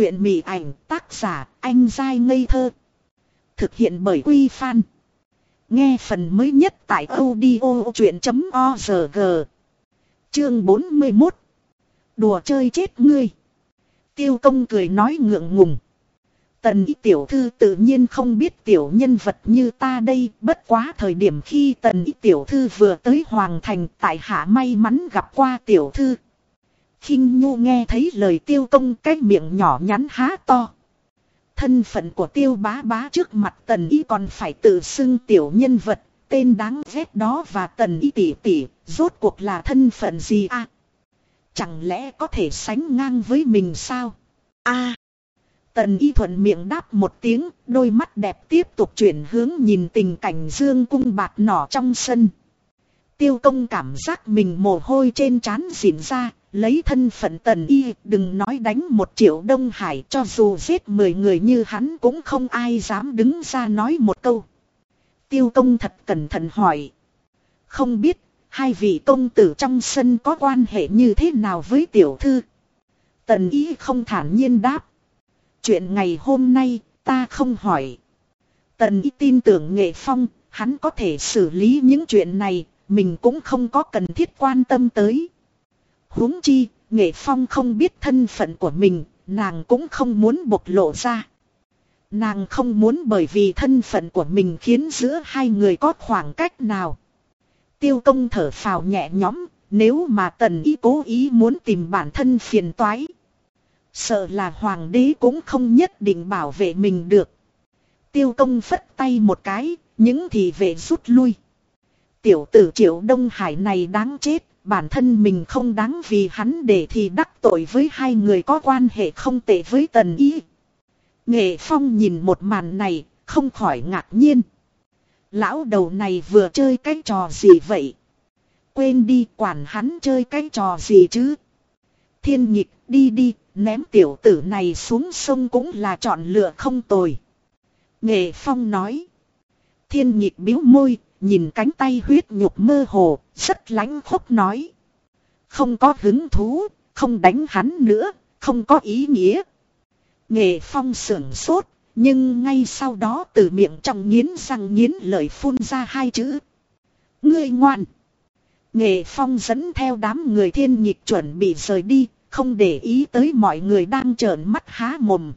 Chuyện mị ảnh tác giả anh dai ngây thơ. Thực hiện bởi Quy Phan. Nghe phần mới nhất tại audio chuyện.org. Chương 41. Đùa chơi chết ngươi. Tiêu công cười nói ngượng ngùng. Tần y tiểu thư tự nhiên không biết tiểu nhân vật như ta đây, bất quá thời điểm khi tần y tiểu thư vừa tới Hoàng Thành tại hạ may mắn gặp qua tiểu thư khinh Nhu nghe thấy lời tiêu công cái miệng nhỏ nhắn há to. Thân phận của tiêu bá bá trước mặt tần y còn phải tự xưng tiểu nhân vật, tên đáng ghét đó và tần y tỷ tỷ, rốt cuộc là thân phận gì a? Chẳng lẽ có thể sánh ngang với mình sao? a Tần y thuận miệng đáp một tiếng, đôi mắt đẹp tiếp tục chuyển hướng nhìn tình cảnh dương cung bạt nỏ trong sân. Tiêu công cảm giác mình mồ hôi trên trán dịn ra, lấy thân phận tần y đừng nói đánh một triệu đông hải cho dù giết mười người như hắn cũng không ai dám đứng ra nói một câu. Tiêu công thật cẩn thận hỏi. Không biết, hai vị công tử trong sân có quan hệ như thế nào với tiểu thư? Tần y không thản nhiên đáp. Chuyện ngày hôm nay, ta không hỏi. Tần y tin tưởng nghệ phong, hắn có thể xử lý những chuyện này, mình cũng không có cần thiết quan tâm tới huống chi, nghệ phong không biết thân phận của mình, nàng cũng không muốn bộc lộ ra. Nàng không muốn bởi vì thân phận của mình khiến giữa hai người có khoảng cách nào. Tiêu công thở phào nhẹ nhõm, nếu mà tần ý cố ý muốn tìm bản thân phiền toái. Sợ là hoàng đế cũng không nhất định bảo vệ mình được. Tiêu công phất tay một cái, những thị vệ rút lui. Tiểu tử triệu Đông Hải này đáng chết, bản thân mình không đáng vì hắn để thì đắc tội với hai người có quan hệ không tệ với tần ý. Nghệ Phong nhìn một màn này, không khỏi ngạc nhiên. Lão đầu này vừa chơi cái trò gì vậy? Quên đi quản hắn chơi cái trò gì chứ? Thiên nhịch đi đi, ném tiểu tử này xuống sông cũng là chọn lựa không tồi. Nghệ Phong nói. Thiên nhịp biếu môi, nhìn cánh tay huyết nhục mơ hồ, rất lánh khúc nói. Không có hứng thú, không đánh hắn nữa, không có ý nghĩa. Nghệ Phong sưởng sốt, nhưng ngay sau đó từ miệng trong nghiến răng nghiến lời phun ra hai chữ. Ngươi ngoan. Nghệ Phong dẫn theo đám người thiên nhịp chuẩn bị rời đi, không để ý tới mọi người đang trợn mắt há mồm.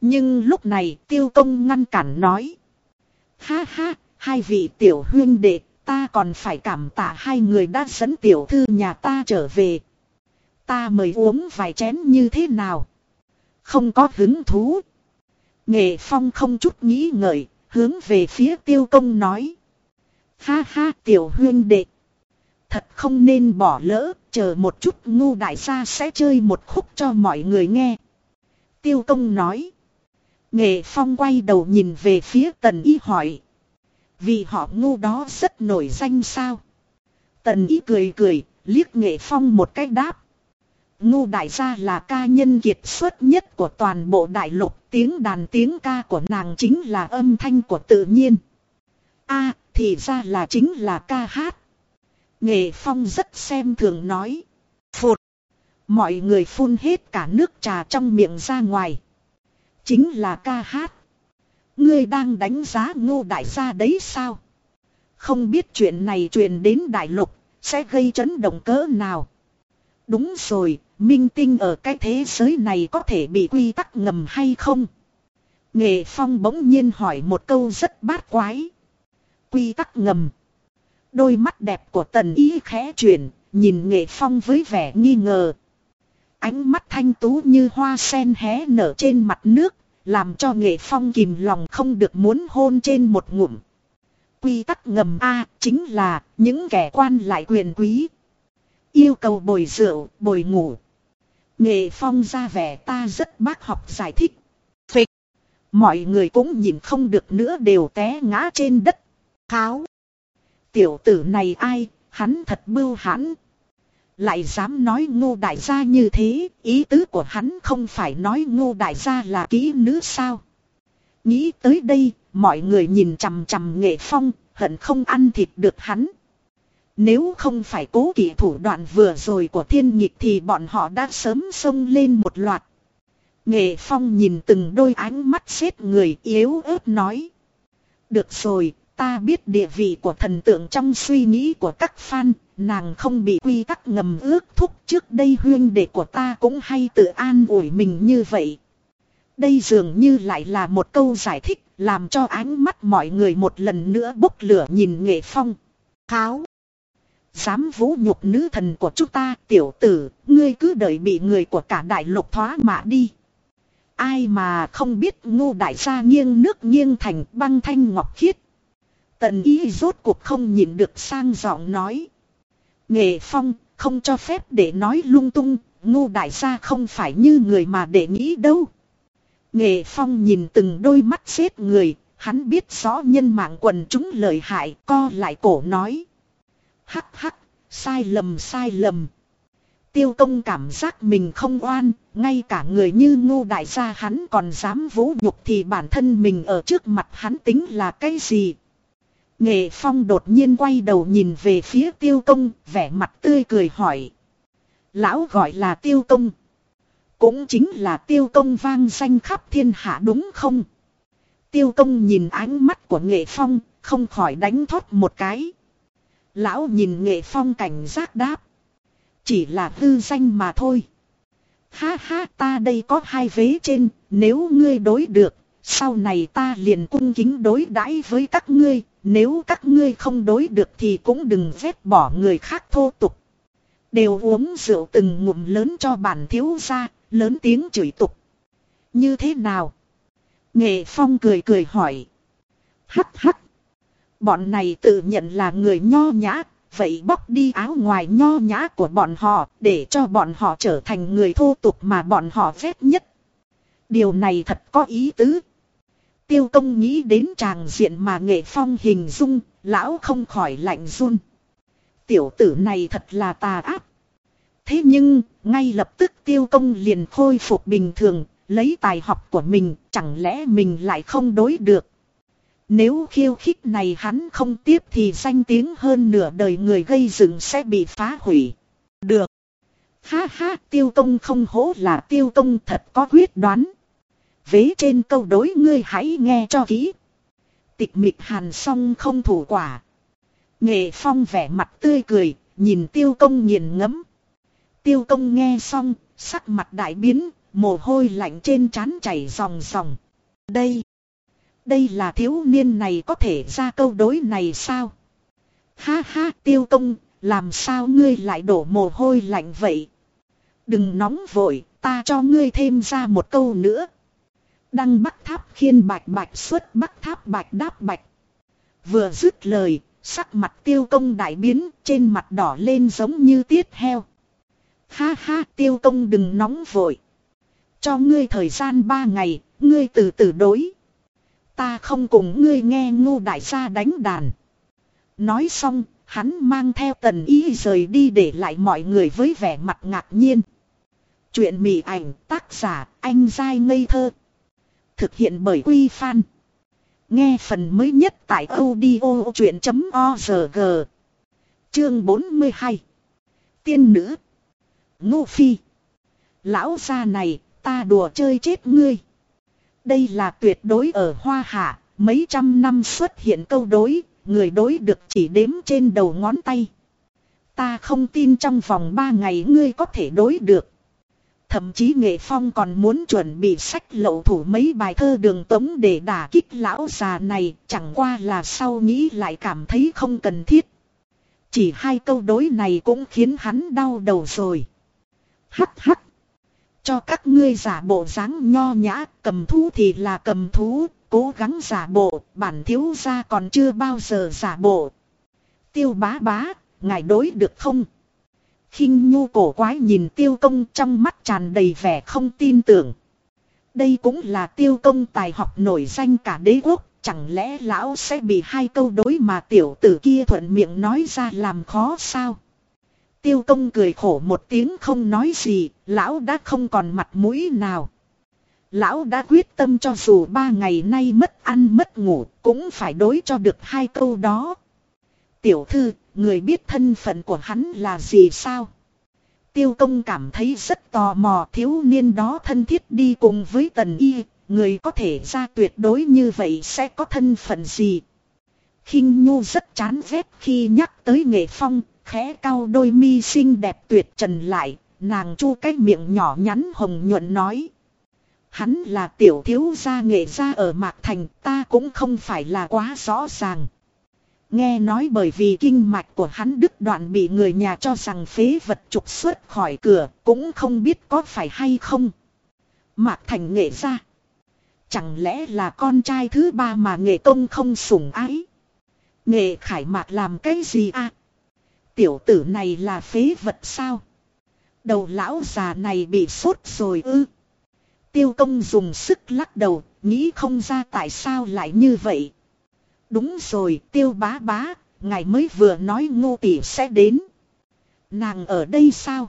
Nhưng lúc này tiêu công ngăn cản nói. Ha ha, hai vị tiểu huyên đệ, ta còn phải cảm tạ hai người đã dẫn tiểu thư nhà ta trở về. Ta mời uống vài chén như thế nào? Không có hứng thú. Nghệ Phong không chút nghĩ ngợi, hướng về phía tiêu công nói. Ha ha tiểu huyên đệ. Thật không nên bỏ lỡ, chờ một chút ngu đại gia sẽ chơi một khúc cho mọi người nghe. Tiêu công nói. Nghệ Phong quay đầu nhìn về phía tần y hỏi. Vì họ ngu đó rất nổi danh sao. Tần y cười cười, liếc Nghệ Phong một cách đáp. Ngu đại gia là ca nhân kiệt xuất nhất của toàn bộ đại lục, tiếng đàn tiếng ca của nàng chính là âm thanh của tự nhiên. a thì ra là chính là ca hát. Nghệ Phong rất xem thường nói. Phụt. Mọi người phun hết cả nước trà trong miệng ra ngoài. Chính là ca hát. Ngươi đang đánh giá ngô đại gia đấy sao? Không biết chuyện này truyền đến đại lục, sẽ gây chấn động cỡ nào? Đúng rồi, minh tinh ở cái thế giới này có thể bị quy tắc ngầm hay không? Nghệ Phong bỗng nhiên hỏi một câu rất bát quái. Quy tắc ngầm. Đôi mắt đẹp của tần ý khẽ chuyển, nhìn Nghệ Phong với vẻ nghi ngờ. Ánh mắt thanh tú như hoa sen hé nở trên mặt nước, làm cho Nghệ Phong kìm lòng không được muốn hôn trên một ngụm. Quy tắc ngầm A chính là những kẻ quan lại quyền quý. Yêu cầu bồi rượu, bồi ngủ. Nghệ Phong ra vẻ ta rất bác học giải thích. Phịch. Mọi người cũng nhìn không được nữa đều té ngã trên đất. Kháo. Tiểu tử này ai, hắn thật bưu hãn. Lại dám nói ngô đại gia như thế, ý tứ của hắn không phải nói ngô đại gia là kỹ nữ sao. Nghĩ tới đây, mọi người nhìn chằm chằm nghệ phong, hận không ăn thịt được hắn. Nếu không phải cố kỵ thủ đoạn vừa rồi của thiên nhịp thì bọn họ đã sớm xông lên một loạt. Nghệ Phong nhìn từng đôi ánh mắt xếp người yếu ớt nói. Được rồi, ta biết địa vị của thần tượng trong suy nghĩ của các fan, nàng không bị quy tắc ngầm ước thúc trước đây huyên đệ của ta cũng hay tự an ủi mình như vậy. Đây dường như lại là một câu giải thích, làm cho ánh mắt mọi người một lần nữa bốc lửa nhìn nghệ phong. Kháo! Dám vũ nhục nữ thần của chúng ta, tiểu tử, ngươi cứ đợi bị người của cả đại lục thoá mạ đi. Ai mà không biết ngô đại gia nghiêng nước nghiêng thành băng thanh ngọc khiết. Tần ý rốt cuộc không nhìn được sang giọng nói. Nghệ phong, không cho phép để nói lung tung, ngô đại gia không phải như người mà để nghĩ đâu. Nghệ phong nhìn từng đôi mắt xếp người, hắn biết rõ nhân mạng quần chúng lợi hại, co lại cổ nói. Hắc hắc, sai lầm sai lầm. Tiêu công cảm giác mình không oan, ngay cả người như ngô đại gia hắn còn dám vũ nhục thì bản thân mình ở trước mặt hắn tính là cái gì. Nghệ Phong đột nhiên quay đầu nhìn về phía tiêu công, vẻ mặt tươi cười hỏi. Lão gọi là tiêu công. Cũng chính là tiêu công vang danh khắp thiên hạ đúng không? Tiêu công nhìn ánh mắt của nghệ phong, không khỏi đánh thoát một cái. Lão nhìn nghệ phong cảnh giác đáp. Chỉ là hư danh mà thôi. Ha ha ta đây có hai vế trên, nếu ngươi đối được, sau này ta liền cung kính đối đãi với các ngươi, nếu các ngươi không đối được thì cũng đừng vét bỏ người khác thô tục. Đều uống rượu từng ngụm lớn cho bản thiếu ra, lớn tiếng chửi tục. Như thế nào? Nghệ Phong cười cười hỏi. Hắc hắc. Bọn này tự nhận là người nho nhã, vậy bóc đi áo ngoài nho nhã của bọn họ để cho bọn họ trở thành người thô tục mà bọn họ ghét nhất. Điều này thật có ý tứ. Tiêu công nghĩ đến tràng diện mà nghệ phong hình dung, lão không khỏi lạnh run. Tiểu tử này thật là tà ác. Thế nhưng, ngay lập tức tiêu công liền khôi phục bình thường, lấy tài học của mình, chẳng lẽ mình lại không đối được. Nếu khiêu khích này hắn không tiếp thì danh tiếng hơn nửa đời người gây dựng sẽ bị phá hủy. Được. Ha ha tiêu công không hổ là tiêu công thật có quyết đoán. Vế trên câu đối ngươi hãy nghe cho kỹ. Tịch mịch hàn song không thủ quả. Nghệ phong vẻ mặt tươi cười, nhìn tiêu công nghiền ngẫm. Tiêu công nghe xong, sắc mặt đại biến, mồ hôi lạnh trên trán chảy ròng ròng. Đây, đây là thiếu niên này có thể ra câu đối này sao? Ha ha tiêu công, làm sao ngươi lại đổ mồ hôi lạnh vậy? Đừng nóng vội, ta cho ngươi thêm ra một câu nữa. Đăng bắc tháp khiên bạch bạch xuất bắc tháp bạch đáp bạch. Vừa dứt lời, sắc mặt tiêu công đại biến, trên mặt đỏ lên giống như tiết heo. Ha ha tiêu công đừng nóng vội. Cho ngươi thời gian ba ngày, ngươi từ từ đối. Ta không cùng ngươi nghe ngu đại gia đánh đàn. Nói xong, hắn mang theo tần ý rời đi để lại mọi người với vẻ mặt ngạc nhiên. Chuyện mỉ ảnh tác giả anh dai ngây thơ. Thực hiện bởi Quy Phan. Nghe phần mới nhất tại audio chuyện.org. Chương 42. Tiên nữ. Ngô Phi. Lão gia này, ta đùa chơi chết ngươi. Đây là tuyệt đối ở Hoa Hạ, mấy trăm năm xuất hiện câu đối, người đối được chỉ đếm trên đầu ngón tay. Ta không tin trong vòng ba ngày ngươi có thể đối được. Thậm chí nghệ phong còn muốn chuẩn bị sách lậu thủ mấy bài thơ đường tống để đả kích lão già này, chẳng qua là sau nghĩ lại cảm thấy không cần thiết. Chỉ hai câu đối này cũng khiến hắn đau đầu rồi. Hắc hắc. Cho các ngươi giả bộ dáng nho nhã, cầm thú thì là cầm thú, cố gắng giả bộ, bản thiếu gia còn chưa bao giờ giả bộ. Tiêu bá bá, ngài đối được không? Khinh nhu cổ quái nhìn tiêu công trong mắt tràn đầy vẻ không tin tưởng. Đây cũng là tiêu công tài học nổi danh cả đế quốc, chẳng lẽ lão sẽ bị hai câu đối mà tiểu tử kia thuận miệng nói ra làm khó sao? Tiêu công cười khổ một tiếng không nói gì, lão đã không còn mặt mũi nào. Lão đã quyết tâm cho dù ba ngày nay mất ăn mất ngủ, cũng phải đối cho được hai câu đó. Tiểu thư, người biết thân phận của hắn là gì sao? Tiêu công cảm thấy rất tò mò thiếu niên đó thân thiết đi cùng với tần y, người có thể ra tuyệt đối như vậy sẽ có thân phận gì. khinh Nhu rất chán ghét khi nhắc tới nghệ phong, khẽ cao đôi mi xinh đẹp tuyệt trần lại, nàng chu cái miệng nhỏ nhắn hồng nhuận nói. Hắn là tiểu thiếu gia nghệ gia ở Mạc Thành, ta cũng không phải là quá rõ ràng. Nghe nói bởi vì kinh mạch của hắn đứt đoạn bị người nhà cho rằng phế vật trục xuất khỏi cửa, cũng không biết có phải hay không. Mạc Thành nghệ ra, Chẳng lẽ là con trai thứ ba mà nghệ công không sủng ái? Nghệ khải mạc làm cái gì à? Tiểu tử này là phế vật sao? Đầu lão già này bị sốt rồi ư? Tiêu công dùng sức lắc đầu, nghĩ không ra tại sao lại như vậy. Đúng rồi, tiêu bá bá, ngài mới vừa nói ngô tỷ sẽ đến. Nàng ở đây sao?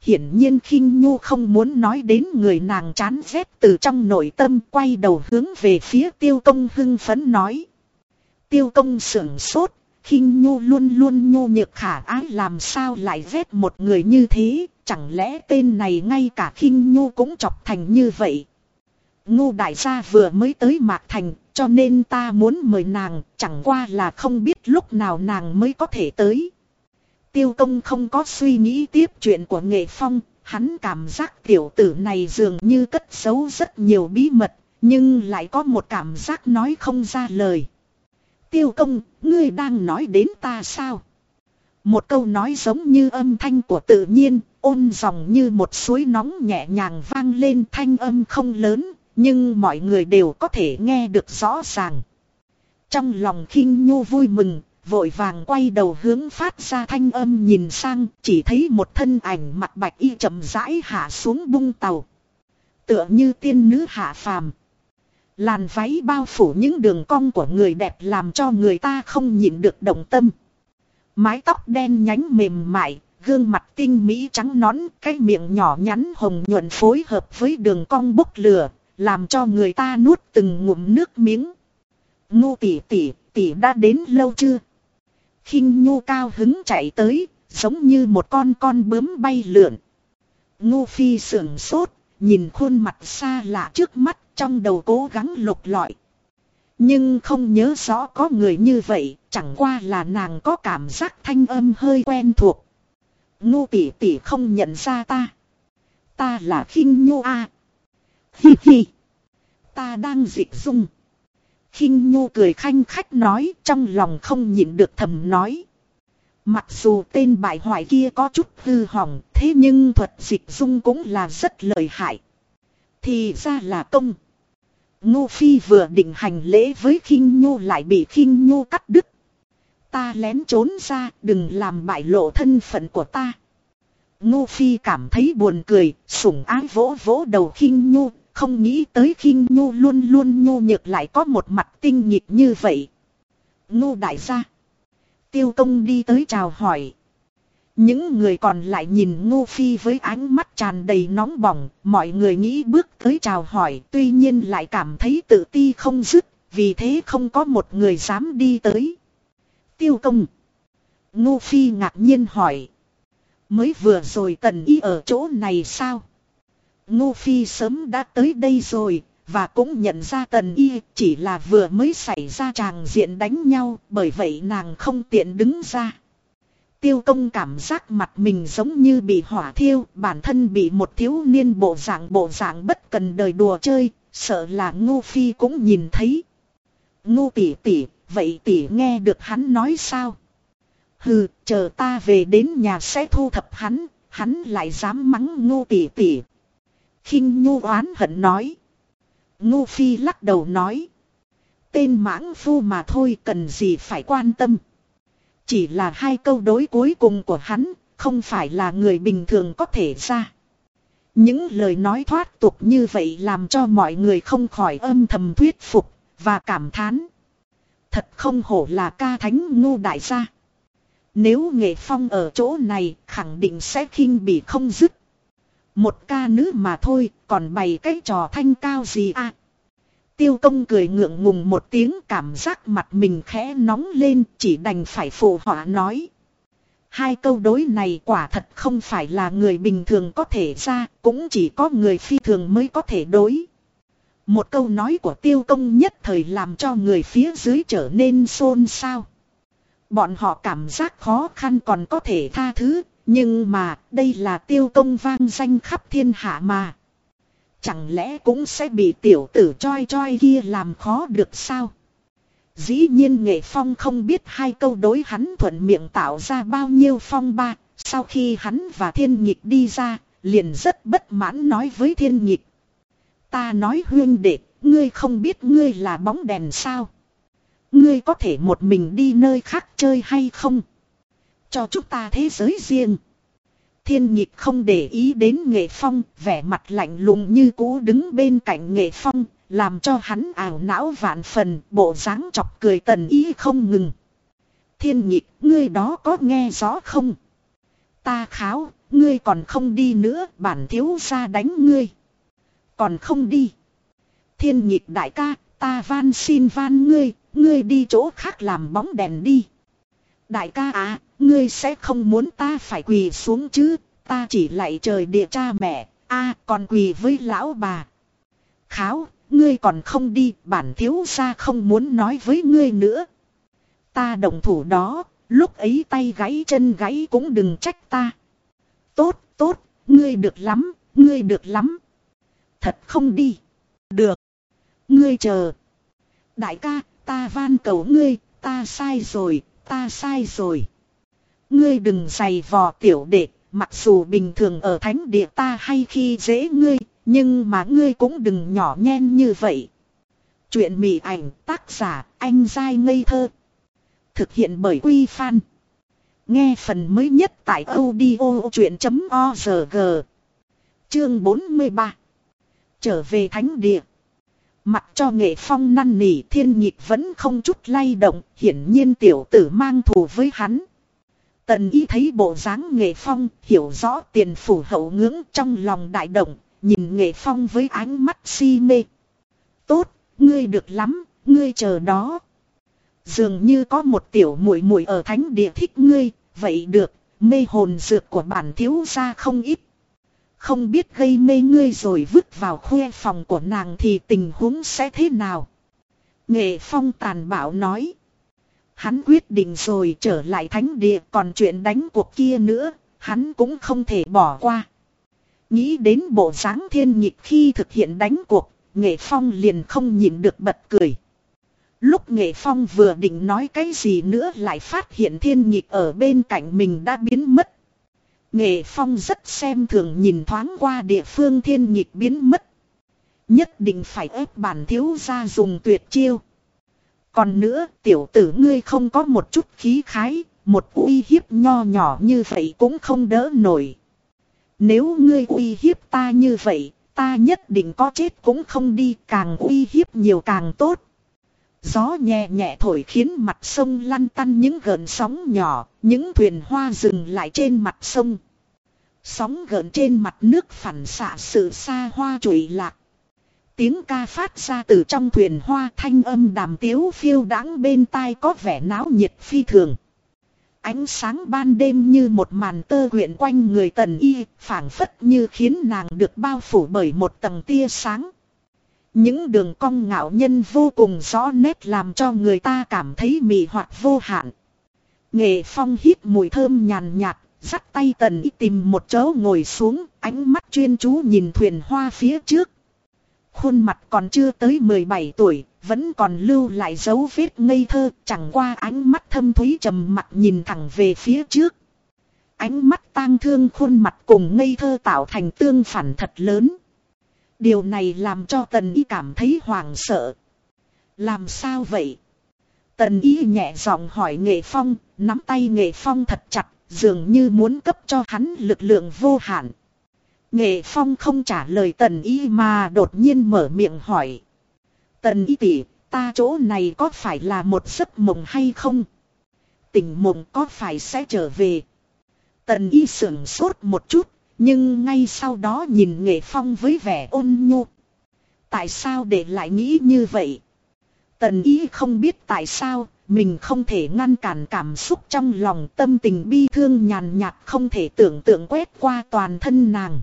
Hiển nhiên khinh nhu không muốn nói đến người nàng chán ghét từ trong nội tâm quay đầu hướng về phía tiêu công hưng phấn nói. Tiêu công sưởng sốt, khinh nhu luôn luôn nhu nhược khả ái làm sao lại ghét một người như thế, chẳng lẽ tên này ngay cả khinh nhu cũng chọc thành như vậy. ngô đại gia vừa mới tới Mạc Thành, cho nên ta muốn mời nàng, chẳng qua là không biết lúc nào nàng mới có thể tới. Tiêu công không có suy nghĩ tiếp chuyện của nghệ phong, hắn cảm giác tiểu tử này dường như cất giấu rất nhiều bí mật, nhưng lại có một cảm giác nói không ra lời. Tiêu công, ngươi đang nói đến ta sao? Một câu nói giống như âm thanh của tự nhiên, ôn dòng như một suối nóng nhẹ nhàng vang lên thanh âm không lớn, nhưng mọi người đều có thể nghe được rõ ràng. Trong lòng khinh nhu vui mừng, vội vàng quay đầu hướng phát ra thanh âm nhìn sang, chỉ thấy một thân ảnh mặt bạch y chậm rãi hạ xuống bung tàu. Tựa như tiên nữ hạ phàm. Làn váy bao phủ những đường cong của người đẹp làm cho người ta không nhịn được động tâm. Mái tóc đen nhánh mềm mại, gương mặt tinh mỹ trắng nón cái miệng nhỏ nhắn hồng nhuận phối hợp với đường cong bốc lửa, làm cho người ta nuốt từng ngụm nước miếng. Ngu tỷ tỷ, tỷ đã đến lâu chưa? khinh nhu cao hứng chạy tới, giống như một con con bướm bay lượn. Ngu phi sưởng sốt, nhìn khuôn mặt xa lạ trước mắt trong đầu cố gắng lục lọi. Nhưng không nhớ rõ có người như vậy, chẳng qua là nàng có cảm giác thanh âm hơi quen thuộc. Ngu tỷ tỷ không nhận ra ta. Ta là khinh nhu a. Hi hi. Ta đang dịch dung khinh nhu cười khanh khách nói trong lòng không nhịn được thầm nói. Mặc dù tên bại hoại kia có chút hư hỏng thế nhưng thuật dịch dung cũng là rất lợi hại. Thì ra là công. Ngô Phi vừa định hành lễ với khinh nhu lại bị khinh nhu cắt đứt. Ta lén trốn ra đừng làm bại lộ thân phận của ta. Ngô Phi cảm thấy buồn cười, sủng ái vỗ vỗ đầu khinh nhu, không nghĩ tới khinh nhu luôn luôn nhu nhược lại có một mặt tinh nhịp như vậy. Ngu đại gia. Tiêu công đi tới chào hỏi. Những người còn lại nhìn Ngô Phi với ánh mắt tràn đầy nóng bỏng, mọi người nghĩ bước tới chào hỏi, tuy nhiên lại cảm thấy tự ti không dứt, vì thế không có một người dám đi tới. Tiêu công. Ngô Phi ngạc nhiên hỏi. Mới vừa rồi tần y ở chỗ này sao? Ngô Phi sớm đã tới đây rồi, và cũng nhận ra tần y chỉ là vừa mới xảy ra tràng diện đánh nhau, bởi vậy nàng không tiện đứng ra. Tiêu công cảm giác mặt mình giống như bị hỏa thiêu, bản thân bị một thiếu niên bộ dạng bộ dạng bất cần đời đùa chơi, sợ là Ngô Phi cũng nhìn thấy. Ngô tỷ tỷ, vậy tỷ nghe được hắn nói sao? Hừ, chờ ta về đến nhà sẽ thu thập hắn, hắn lại dám mắng Ngô tỷ tỷ khinh nhu oán hận nói. ngu Phi lắc đầu nói. Tên mãng phu mà thôi cần gì phải quan tâm. Chỉ là hai câu đối cuối cùng của hắn, không phải là người bình thường có thể ra. Những lời nói thoát tục như vậy làm cho mọi người không khỏi âm thầm thuyết phục, và cảm thán. Thật không hổ là ca thánh ngu đại gia. Nếu nghệ phong ở chỗ này khẳng định sẽ khinh bị không dứt. Một ca nữ mà thôi, còn bày cái trò thanh cao gì à? Tiêu công cười ngượng ngùng một tiếng cảm giác mặt mình khẽ nóng lên chỉ đành phải phụ họa nói. Hai câu đối này quả thật không phải là người bình thường có thể ra, cũng chỉ có người phi thường mới có thể đối. Một câu nói của tiêu công nhất thời làm cho người phía dưới trở nên xôn xao. Bọn họ cảm giác khó khăn còn có thể tha thứ, nhưng mà đây là tiêu công vang danh khắp thiên hạ mà. Chẳng lẽ cũng sẽ bị tiểu tử choi choi kia làm khó được sao? Dĩ nhiên nghệ phong không biết hai câu đối hắn thuận miệng tạo ra bao nhiêu phong ba, sau khi hắn và thiên nhịp đi ra, liền rất bất mãn nói với thiên nhịp. Ta nói huyên đệ, ngươi không biết ngươi là bóng đèn sao? Ngươi có thể một mình đi nơi khác chơi hay không? Cho chúng ta thế giới riêng. Thiên nhịp không để ý đến nghệ phong, vẻ mặt lạnh lùng như cũ đứng bên cạnh nghệ phong, làm cho hắn ảo não vạn phần, bộ dáng chọc cười tần ý không ngừng. Thiên nhịp, ngươi đó có nghe rõ không? Ta kháo, ngươi còn không đi nữa, bản thiếu ra đánh ngươi. Còn không đi. Thiên nhịp đại ca, ta van xin van ngươi, ngươi đi chỗ khác làm bóng đèn đi. Đại ca à, ngươi sẽ không muốn ta phải quỳ xuống chứ, ta chỉ lại trời địa cha mẹ, a còn quỳ với lão bà. Kháo, ngươi còn không đi, bản thiếu gia không muốn nói với ngươi nữa. Ta đồng thủ đó, lúc ấy tay gãy chân gãy cũng đừng trách ta. Tốt, tốt, ngươi được lắm, ngươi được lắm. Thật không đi. Được. Ngươi chờ. Đại ca, ta van cầu ngươi, ta sai rồi, ta sai rồi. Ngươi đừng giày vò tiểu đệ, mặc dù bình thường ở thánh địa ta hay khi dễ ngươi, nhưng mà ngươi cũng đừng nhỏ nhen như vậy. Chuyện mị ảnh tác giả anh dai ngây thơ. Thực hiện bởi Quy Phan. Nghe phần mới nhất tại audio chuyện.org. Chương 43. Trở về thánh địa. Mặc cho nghệ phong năn nỉ thiên nhịp vẫn không chút lay động, hiển nhiên tiểu tử mang thù với hắn. Tần y thấy bộ dáng nghệ phong, hiểu rõ tiền phủ hậu ngưỡng trong lòng đại động, nhìn nghệ phong với ánh mắt si mê. Tốt, ngươi được lắm, ngươi chờ đó. Dường như có một tiểu muội muội ở thánh địa thích ngươi, vậy được, mê hồn dược của bản thiếu gia không ít. Không biết gây mê ngươi rồi vứt vào khuê phòng của nàng thì tình huống sẽ thế nào? Nghệ phong tàn bạo nói. Hắn quyết định rồi trở lại thánh địa còn chuyện đánh cuộc kia nữa, hắn cũng không thể bỏ qua. Nghĩ đến bộ dáng thiên nhịp khi thực hiện đánh cuộc, nghệ phong liền không nhịn được bật cười. Lúc nghệ phong vừa định nói cái gì nữa lại phát hiện thiên nhịp ở bên cạnh mình đã biến mất. Nghệ phong rất xem thường nhìn thoáng qua địa phương thiên nhịp biến mất. Nhất định phải ép bản thiếu ra dùng tuyệt chiêu. Còn nữa tiểu tử ngươi không có một chút khí khái, một uy hiếp nho nhỏ như vậy cũng không đỡ nổi. Nếu ngươi uy hiếp ta như vậy, ta nhất định có chết cũng không đi càng uy hiếp nhiều càng tốt. Gió nhẹ nhẹ thổi khiến mặt sông lăn tăn những gợn sóng nhỏ, những thuyền hoa dừng lại trên mặt sông. Sóng gợn trên mặt nước phản xạ sự xa hoa trụy lạc. Tiếng ca phát ra từ trong thuyền hoa thanh âm đàm tiếu phiêu đáng bên tai có vẻ náo nhiệt phi thường. Ánh sáng ban đêm như một màn tơ quyện quanh người tần y, phảng phất như khiến nàng được bao phủ bởi một tầng tia sáng. Những đường cong ngạo nhân vô cùng rõ nét làm cho người ta cảm thấy mị hoặc vô hạn. Nghệ phong hít mùi thơm nhàn nhạt, dắt tay tần y tìm một chỗ ngồi xuống, ánh mắt chuyên chú nhìn thuyền hoa phía trước. Khuôn mặt còn chưa tới 17 tuổi, vẫn còn lưu lại dấu vết ngây thơ, chẳng qua ánh mắt thâm thúy trầm mặt nhìn thẳng về phía trước. Ánh mắt tang thương khuôn mặt cùng ngây thơ tạo thành tương phản thật lớn. Điều này làm cho tần y cảm thấy hoảng sợ. Làm sao vậy? Tần y nhẹ giọng hỏi nghệ phong, nắm tay nghệ phong thật chặt, dường như muốn cấp cho hắn lực lượng vô hạn. Nghệ phong không trả lời tần y mà đột nhiên mở miệng hỏi. Tần y tỷ, ta chỗ này có phải là một giấc mộng hay không? Tỉnh mộng có phải sẽ trở về? Tần y sửng sốt một chút, nhưng ngay sau đó nhìn nghệ phong với vẻ ôn nhu. Tại sao để lại nghĩ như vậy? Tần y không biết tại sao, mình không thể ngăn cản cảm xúc trong lòng tâm tình bi thương nhàn nhạt không thể tưởng tượng quét qua toàn thân nàng.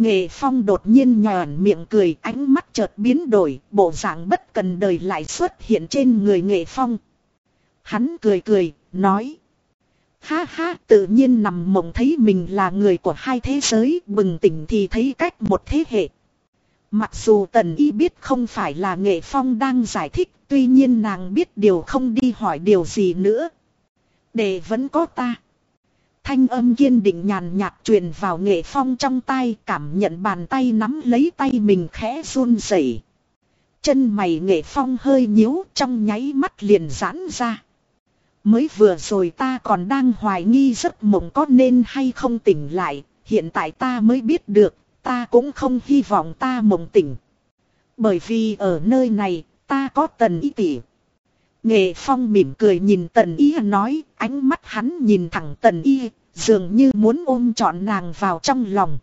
Nghệ Phong đột nhiên nhòn miệng cười ánh mắt chợt biến đổi, bộ dạng bất cần đời lại xuất hiện trên người Nghệ Phong. Hắn cười cười, nói. Ha ha, tự nhiên nằm mộng thấy mình là người của hai thế giới, bừng tỉnh thì thấy cách một thế hệ. Mặc dù Tần Y biết không phải là Nghệ Phong đang giải thích, tuy nhiên nàng biết điều không đi hỏi điều gì nữa. Để vẫn có ta. Thanh âm kiên định nhàn nhạt truyền vào Nghệ Phong trong tay, cảm nhận bàn tay nắm lấy tay mình khẽ run rẩy. Chân mày Nghệ Phong hơi nhíu trong nháy mắt liền giãn ra. Mới vừa rồi ta còn đang hoài nghi giấc mộng có nên hay không tỉnh lại, hiện tại ta mới biết được, ta cũng không hy vọng ta mộng tỉnh. Bởi vì ở nơi này, ta có tần ý tỉ. Nghệ Phong mỉm cười nhìn tần y nói, ánh mắt hắn nhìn thẳng tần y, dường như muốn ôm trọn nàng vào trong lòng.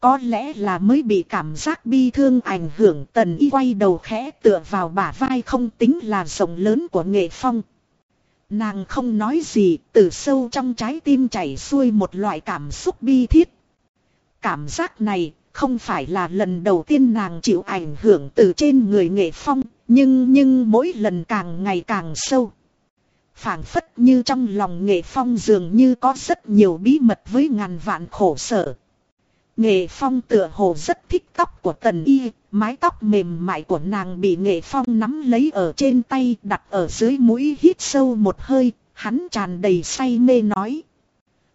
Có lẽ là mới bị cảm giác bi thương ảnh hưởng tần y quay đầu khẽ tựa vào bả vai không tính là rộng lớn của nghệ phong. Nàng không nói gì, từ sâu trong trái tim chảy xuôi một loại cảm xúc bi thiết. Cảm giác này không phải là lần đầu tiên nàng chịu ảnh hưởng từ trên người nghệ phong, nhưng nhưng mỗi lần càng ngày càng sâu. phảng phất như trong lòng nghệ phong dường như có rất nhiều bí mật với ngàn vạn khổ sở. Nghệ phong tựa hồ rất thích tóc của tần y, mái tóc mềm mại của nàng bị nghệ phong nắm lấy ở trên tay đặt ở dưới mũi hít sâu một hơi, hắn tràn đầy say mê nói.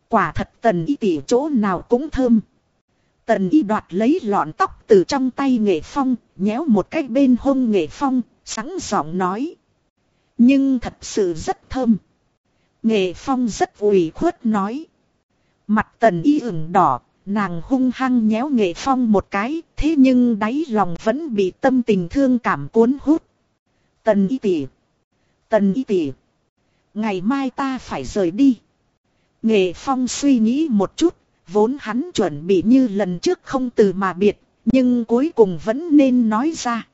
Quả thật tần y tỉ chỗ nào cũng thơm. Tần y đoạt lấy lọn tóc từ trong tay nghệ phong, nhéo một cái bên hông nghệ phong, sẵn giọng nói. Nhưng thật sự rất thơm. Nghệ phong rất ủy khuất nói. Mặt tần y ửng đỏ, Nàng hung hăng nhéo nghệ phong một cái, thế nhưng đáy lòng vẫn bị tâm tình thương cảm cuốn hút. Tần y tỷ. Tần y tỷ. Ngày mai ta phải rời đi. Nghệ phong suy nghĩ một chút, vốn hắn chuẩn bị như lần trước không từ mà biệt, nhưng cuối cùng vẫn nên nói ra.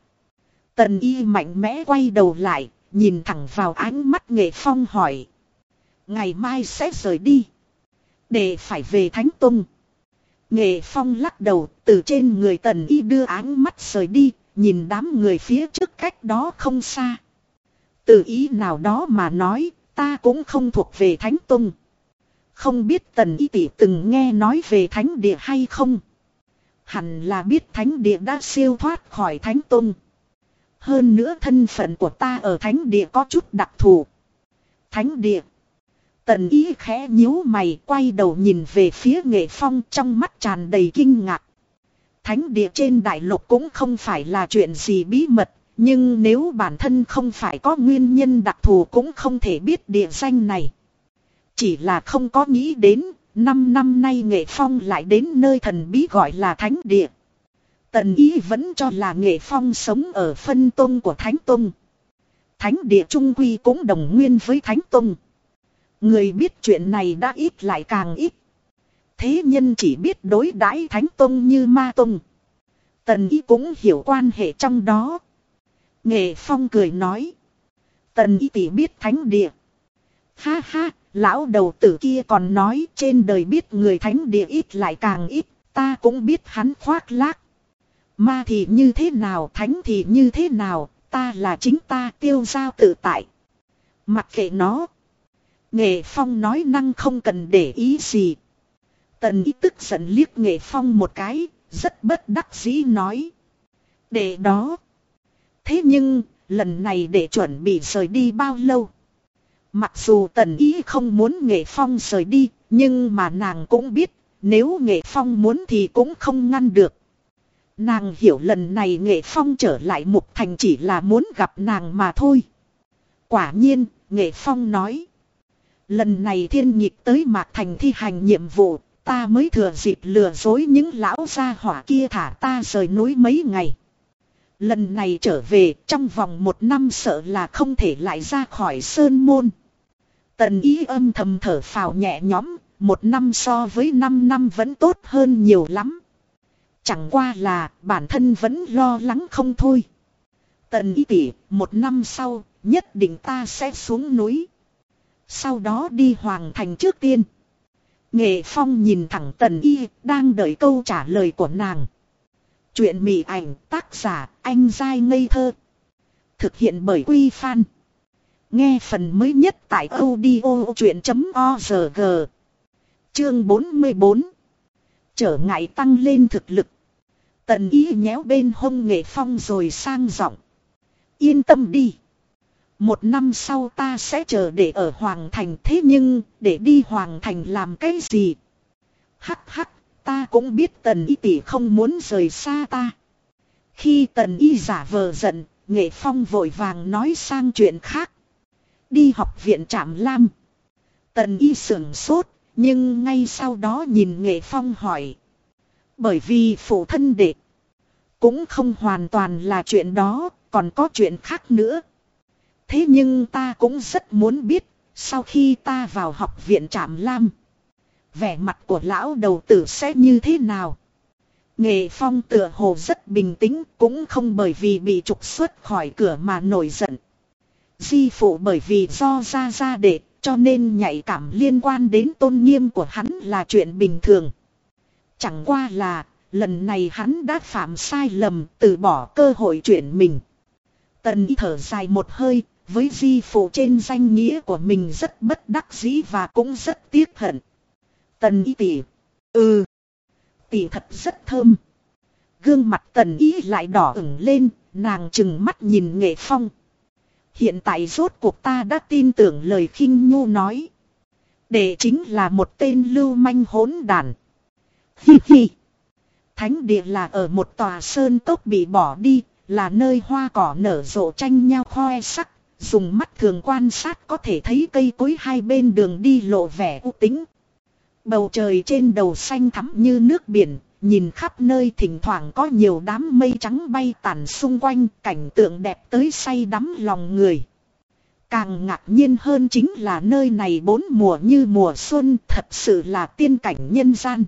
Tần y mạnh mẽ quay đầu lại, nhìn thẳng vào ánh mắt nghệ phong hỏi. Ngày mai sẽ rời đi. Để phải về Thánh Tông. Nghệ Phong lắc đầu, từ trên người tần y đưa ánh mắt rời đi, nhìn đám người phía trước cách đó không xa. Từ ý nào đó mà nói, ta cũng không thuộc về Thánh Tông. Không biết tần y tỷ từng nghe nói về Thánh Địa hay không? Hẳn là biết Thánh Địa đã siêu thoát khỏi Thánh Tông. Hơn nữa thân phận của ta ở Thánh Địa có chút đặc thù. Thánh Địa Tần ý khẽ nhíu mày quay đầu nhìn về phía nghệ phong trong mắt tràn đầy kinh ngạc. Thánh địa trên đại lục cũng không phải là chuyện gì bí mật, nhưng nếu bản thân không phải có nguyên nhân đặc thù cũng không thể biết địa danh này. Chỉ là không có nghĩ đến, năm năm nay nghệ phong lại đến nơi thần bí gọi là thánh địa. Tần ý vẫn cho là nghệ phong sống ở phân tôn của thánh tông Thánh địa trung quy cũng đồng nguyên với thánh tông Người biết chuyện này đã ít lại càng ít. Thế nhân chỉ biết đối đãi Thánh Tông như Ma Tông. Tần ý cũng hiểu quan hệ trong đó. Nghệ Phong cười nói. Tần Y tỷ biết Thánh Địa. Ha ha, lão đầu tử kia còn nói trên đời biết người Thánh Địa ít lại càng ít. Ta cũng biết hắn khoác lác. Ma thì như thế nào, Thánh thì như thế nào, ta là chính ta tiêu giao tự tại. Mặc kệ nó. Nghệ Phong nói năng không cần để ý gì. Tần ý tức giận liếc Nghệ Phong một cái, rất bất đắc dĩ nói. Để đó. Thế nhưng, lần này để chuẩn bị rời đi bao lâu? Mặc dù tần ý không muốn Nghệ Phong rời đi, nhưng mà nàng cũng biết, nếu Nghệ Phong muốn thì cũng không ngăn được. Nàng hiểu lần này Nghệ Phong trở lại Mục Thành chỉ là muốn gặp nàng mà thôi. Quả nhiên, Nghệ Phong nói. Lần này thiên nhịp tới Mạc Thành thi hành nhiệm vụ, ta mới thừa dịp lừa dối những lão gia hỏa kia thả ta rời núi mấy ngày. Lần này trở về trong vòng một năm sợ là không thể lại ra khỏi sơn môn. Tần ý âm thầm thở phào nhẹ nhõm, một năm so với năm năm vẫn tốt hơn nhiều lắm. Chẳng qua là bản thân vẫn lo lắng không thôi. Tần ý tỉ, một năm sau, nhất định ta sẽ xuống núi. Sau đó đi hoàng thành trước tiên. Nghệ Phong nhìn thẳng Tần Y, đang đợi câu trả lời của nàng. Chuyện mị ảnh tác giả anh dai ngây thơ. Thực hiện bởi Quy Phan. Nghe phần mới nhất tại audio chuyện.org. Chương 44. Trở ngại tăng lên thực lực. Tần Y nhéo bên hông Nghệ Phong rồi sang giọng. Yên tâm đi. Một năm sau ta sẽ chờ để ở Hoàng Thành thế nhưng để đi Hoàng Thành làm cái gì? Hắc hắc, ta cũng biết tần y tỷ không muốn rời xa ta. Khi tần y giả vờ giận, nghệ phong vội vàng nói sang chuyện khác. Đi học viện trạm lam. Tần y sưởng sốt, nhưng ngay sau đó nhìn nghệ phong hỏi. Bởi vì phụ thân đệ. Cũng không hoàn toàn là chuyện đó, còn có chuyện khác nữa. Thế nhưng ta cũng rất muốn biết, sau khi ta vào học viện Trạm Lam, vẻ mặt của lão đầu tử sẽ như thế nào? Nghệ Phong tựa hồ rất bình tĩnh, cũng không bởi vì bị trục xuất khỏi cửa mà nổi giận. Di phụ bởi vì do ra ra đệ, cho nên nhạy cảm liên quan đến tôn nghiêm của hắn là chuyện bình thường. Chẳng qua là, lần này hắn đã phạm sai lầm, từ bỏ cơ hội chuyện mình. Tần y thở dài một hơi, với di phụ trên danh nghĩa của mình rất bất đắc dĩ và cũng rất tiếc hận. Tần y tỷ. Ừ. Tỷ thật rất thơm. Gương mặt tần y lại đỏ ửng lên, nàng chừng mắt nhìn nghệ phong. Hiện tại rốt cuộc ta đã tin tưởng lời khinh nhu nói. Đệ chính là một tên lưu manh hỗn đàn. Hi hi. Thánh địa là ở một tòa sơn tốc bị bỏ đi, là nơi hoa cỏ nở rộ tranh nhau khoe sắc. Dùng mắt thường quan sát có thể thấy cây cối hai bên đường đi lộ vẻ u tính. Bầu trời trên đầu xanh thắm như nước biển, nhìn khắp nơi thỉnh thoảng có nhiều đám mây trắng bay tản xung quanh, cảnh tượng đẹp tới say đắm lòng người. Càng ngạc nhiên hơn chính là nơi này bốn mùa như mùa xuân, thật sự là tiên cảnh nhân gian.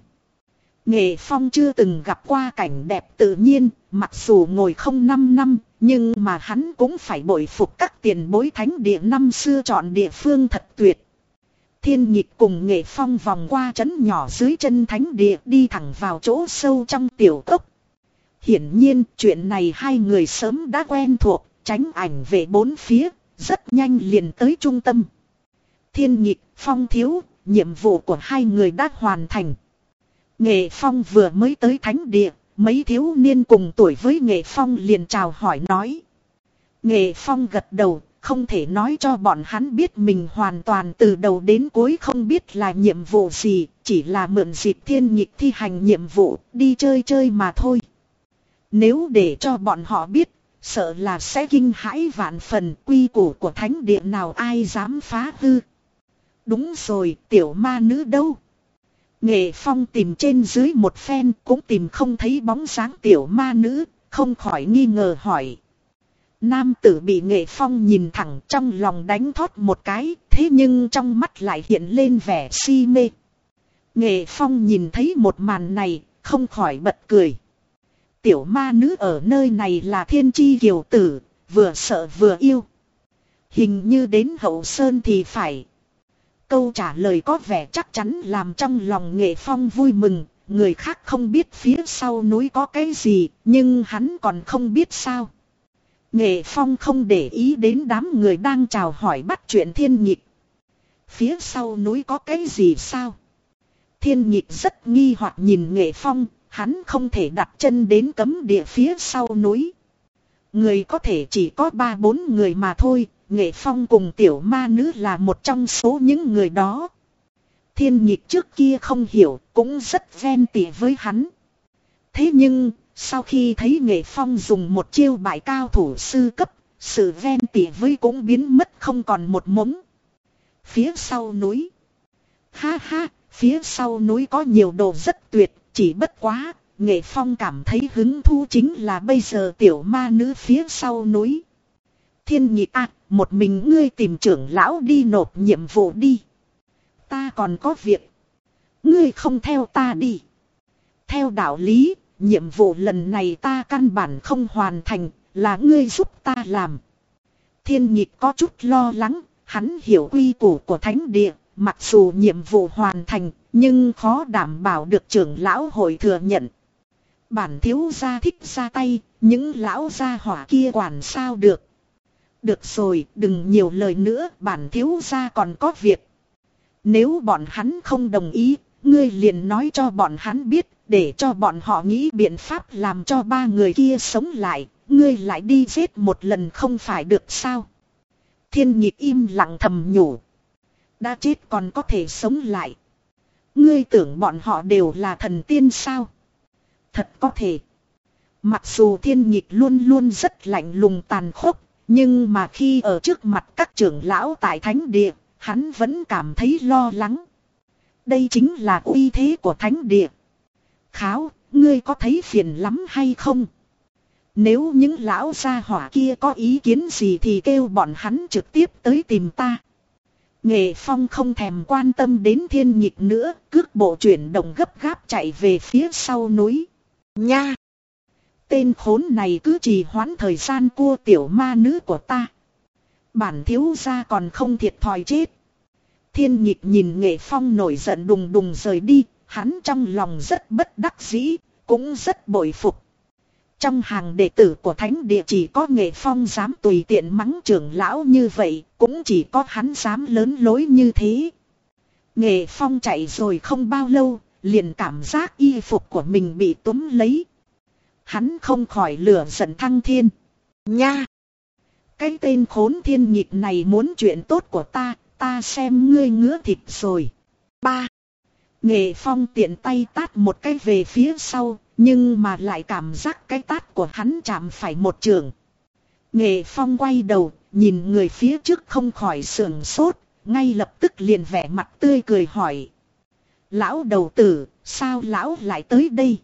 Nghệ Phong chưa từng gặp qua cảnh đẹp tự nhiên, mặc dù ngồi không 5 năm, nhưng mà hắn cũng phải bội phục các tiền bối thánh địa năm xưa chọn địa phương thật tuyệt. Thiên nhịp cùng Nghệ Phong vòng qua trấn nhỏ dưới chân thánh địa đi thẳng vào chỗ sâu trong tiểu cốc. Hiển nhiên chuyện này hai người sớm đã quen thuộc, tránh ảnh về bốn phía, rất nhanh liền tới trung tâm. Thiên nhịp, phong thiếu, nhiệm vụ của hai người đã hoàn thành. Nghệ Phong vừa mới tới thánh địa, mấy thiếu niên cùng tuổi với Nghệ Phong liền chào hỏi nói. Nghệ Phong gật đầu, không thể nói cho bọn hắn biết mình hoàn toàn từ đầu đến cuối không biết là nhiệm vụ gì, chỉ là mượn dịp thiên nhịp thi hành nhiệm vụ, đi chơi chơi mà thôi. Nếu để cho bọn họ biết, sợ là sẽ kinh hãi vạn phần quy củ của thánh địa nào ai dám phá hư. Đúng rồi, tiểu ma nữ đâu? Nghệ Phong tìm trên dưới một phen cũng tìm không thấy bóng sáng tiểu ma nữ, không khỏi nghi ngờ hỏi. Nam tử bị Nghệ Phong nhìn thẳng trong lòng đánh thót một cái, thế nhưng trong mắt lại hiện lên vẻ si mê. Nghệ Phong nhìn thấy một màn này, không khỏi bật cười. Tiểu ma nữ ở nơi này là thiên chi kiều tử, vừa sợ vừa yêu. Hình như đến hậu sơn thì phải. Câu trả lời có vẻ chắc chắn làm trong lòng nghệ phong vui mừng, người khác không biết phía sau núi có cái gì, nhưng hắn còn không biết sao. Nghệ phong không để ý đến đám người đang chào hỏi bắt chuyện thiên nhịp. Phía sau núi có cái gì sao? Thiên nhịp rất nghi hoặc nhìn nghệ phong, hắn không thể đặt chân đến cấm địa phía sau núi. Người có thể chỉ có ba bốn người mà thôi, Nghệ Phong cùng tiểu ma nữ là một trong số những người đó. Thiên nhịp trước kia không hiểu, cũng rất ven tỉ với hắn. Thế nhưng, sau khi thấy Nghệ Phong dùng một chiêu bại cao thủ sư cấp, sự ven tỉ với cũng biến mất không còn một mống. Phía sau núi. Ha ha, phía sau núi có nhiều đồ rất tuyệt, chỉ bất quá, Nghệ Phong cảm thấy hứng thú chính là bây giờ tiểu ma nữ phía sau núi. Thiên nhị a một mình ngươi tìm trưởng lão đi nộp nhiệm vụ đi. Ta còn có việc. Ngươi không theo ta đi. Theo đạo lý, nhiệm vụ lần này ta căn bản không hoàn thành, là ngươi giúp ta làm. Thiên nhịp có chút lo lắng, hắn hiểu quy củ của thánh địa, mặc dù nhiệm vụ hoàn thành, nhưng khó đảm bảo được trưởng lão hội thừa nhận. Bản thiếu gia thích ra tay, những lão gia hỏa kia quản sao được. Được rồi, đừng nhiều lời nữa, bản thiếu gia còn có việc. Nếu bọn hắn không đồng ý, ngươi liền nói cho bọn hắn biết, để cho bọn họ nghĩ biện pháp làm cho ba người kia sống lại, ngươi lại đi giết một lần không phải được sao. Thiên nhịp im lặng thầm nhủ. Đã chết còn có thể sống lại. Ngươi tưởng bọn họ đều là thần tiên sao? Thật có thể. Mặc dù thiên nhịp luôn luôn rất lạnh lùng tàn khốc, nhưng mà khi ở trước mặt các trưởng lão tại thánh địa, hắn vẫn cảm thấy lo lắng. Đây chính là uy thế của thánh địa. Kháo, ngươi có thấy phiền lắm hay không? Nếu những lão gia hỏa kia có ý kiến gì thì kêu bọn hắn trực tiếp tới tìm ta. Nghệ Phong không thèm quan tâm đến thiên nhịp nữa, cước bộ chuyển động gấp gáp chạy về phía sau núi. Nha! Tên khốn này cứ trì hoãn thời gian cua tiểu ma nữ của ta. Bản thiếu gia còn không thiệt thòi chết. Thiên nhịp nhìn nghệ phong nổi giận đùng đùng rời đi, hắn trong lòng rất bất đắc dĩ, cũng rất bội phục. Trong hàng đệ tử của thánh địa chỉ có nghệ phong dám tùy tiện mắng trưởng lão như vậy, cũng chỉ có hắn dám lớn lối như thế. Nghệ phong chạy rồi không bao lâu, liền cảm giác y phục của mình bị túm lấy. Hắn không khỏi lửa giận thăng thiên. Nha! Cái tên khốn thiên nhịp này muốn chuyện tốt của ta, ta xem ngươi ngứa thịt rồi. Ba! Nghệ phong tiện tay tát một cái về phía sau, nhưng mà lại cảm giác cái tát của hắn chạm phải một trường. Nghệ phong quay đầu, nhìn người phía trước không khỏi sườn sốt, ngay lập tức liền vẻ mặt tươi cười hỏi. Lão đầu tử, sao lão lại tới đây?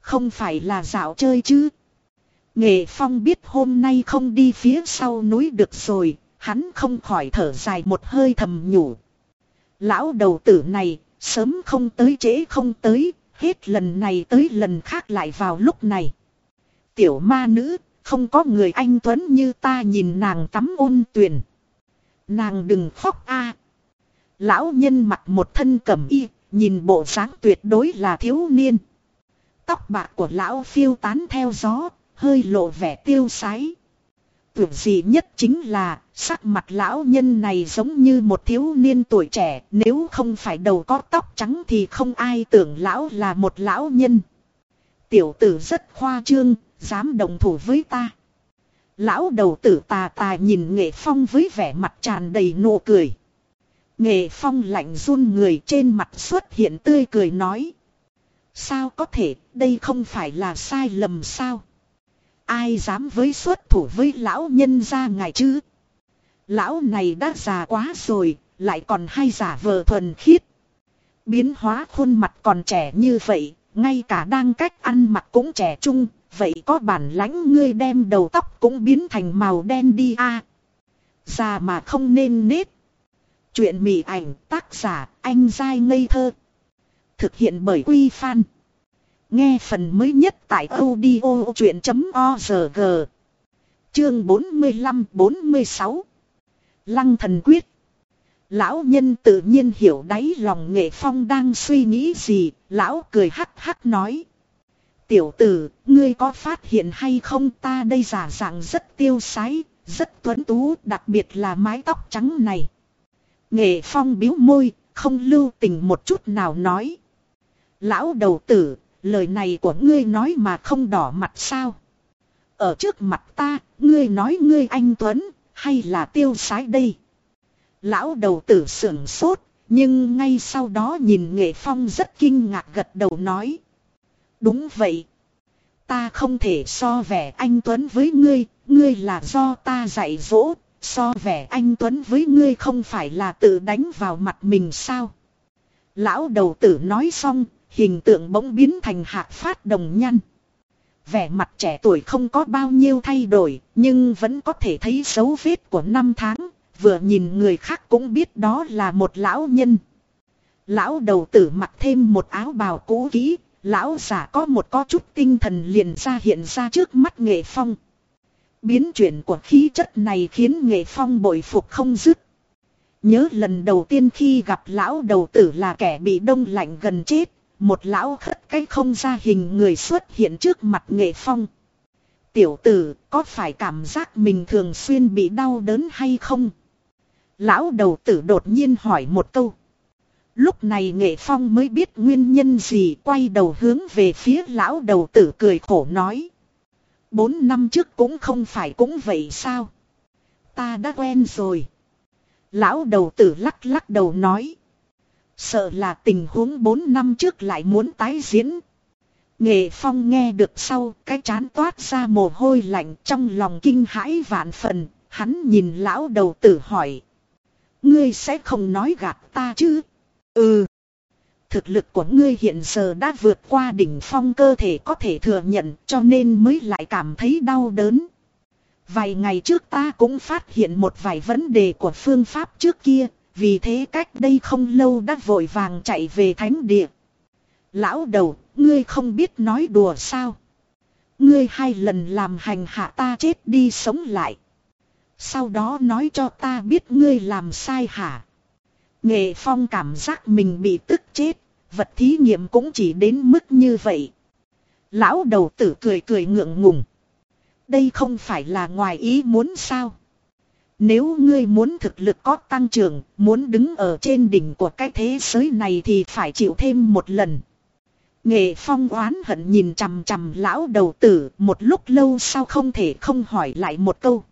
Không phải là dạo chơi chứ? Nghệ phong biết hôm nay không đi phía sau núi được rồi, hắn không khỏi thở dài một hơi thầm nhủ. Lão đầu tử này, sớm không tới trễ không tới, hết lần này tới lần khác lại vào lúc này. Tiểu ma nữ, không có người anh Tuấn như ta nhìn nàng tắm ôn tuyền. Nàng đừng khóc a. Lão nhân mặc một thân cẩm y, nhìn bộ dáng tuyệt đối là thiếu niên. Tóc bạc của lão phiêu tán theo gió, hơi lộ vẻ tiêu sái. Tưởng gì nhất chính là sắc mặt lão nhân này giống như một thiếu niên tuổi trẻ nếu không phải đầu có tóc trắng thì không ai tưởng lão là một lão nhân. Tiểu tử rất khoa trương, dám đồng thủ với ta. Lão đầu tử tà tà nhìn nghệ phong với vẻ mặt tràn đầy nụ cười. Nghệ phong lạnh run người trên mặt xuất hiện tươi cười nói. Sao có thể, đây không phải là sai lầm sao? Ai dám với xuất thủ với lão nhân ra ngài chứ? Lão này đã già quá rồi, lại còn hay giả vờ thuần khiết. Biến hóa khuôn mặt còn trẻ như vậy, ngay cả đang cách ăn mặc cũng trẻ trung, vậy có bản lãnh ngươi đem đầu tóc cũng biến thành màu đen đi a Già mà không nên nết. Chuyện mị ảnh tác giả anh dai ngây thơ. Thực hiện bởi Quy Phan. Nghe phần mới nhất tại audio chuyện.org. Chương 45-46. Lăng thần quyết. Lão nhân tự nhiên hiểu đáy lòng nghệ phong đang suy nghĩ gì, lão cười hắc hắc nói. Tiểu tử, ngươi có phát hiện hay không ta đây giả dạng rất tiêu sái, rất tuấn tú, đặc biệt là mái tóc trắng này. Nghệ phong biếu môi, không lưu tình một chút nào nói. Lão đầu tử, lời này của ngươi nói mà không đỏ mặt sao? Ở trước mặt ta, ngươi nói ngươi anh Tuấn, hay là tiêu sái đây? Lão đầu tử sưởng sốt, nhưng ngay sau đó nhìn nghệ phong rất kinh ngạc gật đầu nói. Đúng vậy. Ta không thể so vẻ anh Tuấn với ngươi, ngươi là do ta dạy dỗ, so vẻ anh Tuấn với ngươi không phải là tự đánh vào mặt mình sao? Lão đầu tử nói xong, hình tượng bỗng biến thành hạc phát đồng nhăn. Vẻ mặt trẻ tuổi không có bao nhiêu thay đổi, nhưng vẫn có thể thấy dấu vết của năm tháng, vừa nhìn người khác cũng biết đó là một lão nhân. Lão đầu tử mặc thêm một áo bào cũ kỹ, lão giả có một có chút tinh thần liền ra hiện ra trước mắt nghệ phong. Biến chuyển của khí chất này khiến nghệ phong bội phục không dứt. Nhớ lần đầu tiên khi gặp lão đầu tử là kẻ bị đông lạnh gần chết, một lão khất cái không ra hình người xuất hiện trước mặt nghệ phong. Tiểu tử, có phải cảm giác mình thường xuyên bị đau đớn hay không? Lão đầu tử đột nhiên hỏi một câu. Lúc này nghệ phong mới biết nguyên nhân gì quay đầu hướng về phía lão đầu tử cười khổ nói. Bốn năm trước cũng không phải cũng vậy sao? Ta đã quen rồi. Lão đầu tử lắc lắc đầu nói. Sợ là tình huống bốn năm trước lại muốn tái diễn. Nghệ phong nghe được sau cái chán toát ra mồ hôi lạnh trong lòng kinh hãi vạn phần. Hắn nhìn lão đầu tử hỏi. Ngươi sẽ không nói gạt ta chứ? Ừ. Thực lực của ngươi hiện giờ đã vượt qua đỉnh phong cơ thể có thể thừa nhận cho nên mới lại cảm thấy đau đớn. Vài ngày trước ta cũng phát hiện một vài vấn đề của phương pháp trước kia, vì thế cách đây không lâu đã vội vàng chạy về thánh địa. Lão đầu, ngươi không biết nói đùa sao? Ngươi hai lần làm hành hạ ta chết đi sống lại. Sau đó nói cho ta biết ngươi làm sai hả? Nghệ Phong cảm giác mình bị tức chết, vật thí nghiệm cũng chỉ đến mức như vậy. Lão đầu tử cười cười ngượng ngùng. Đây không phải là ngoài ý muốn sao? Nếu ngươi muốn thực lực có tăng trưởng, muốn đứng ở trên đỉnh của cái thế giới này thì phải chịu thêm một lần. Nghệ phong oán hận nhìn chằm chằm lão đầu tử một lúc lâu sau không thể không hỏi lại một câu.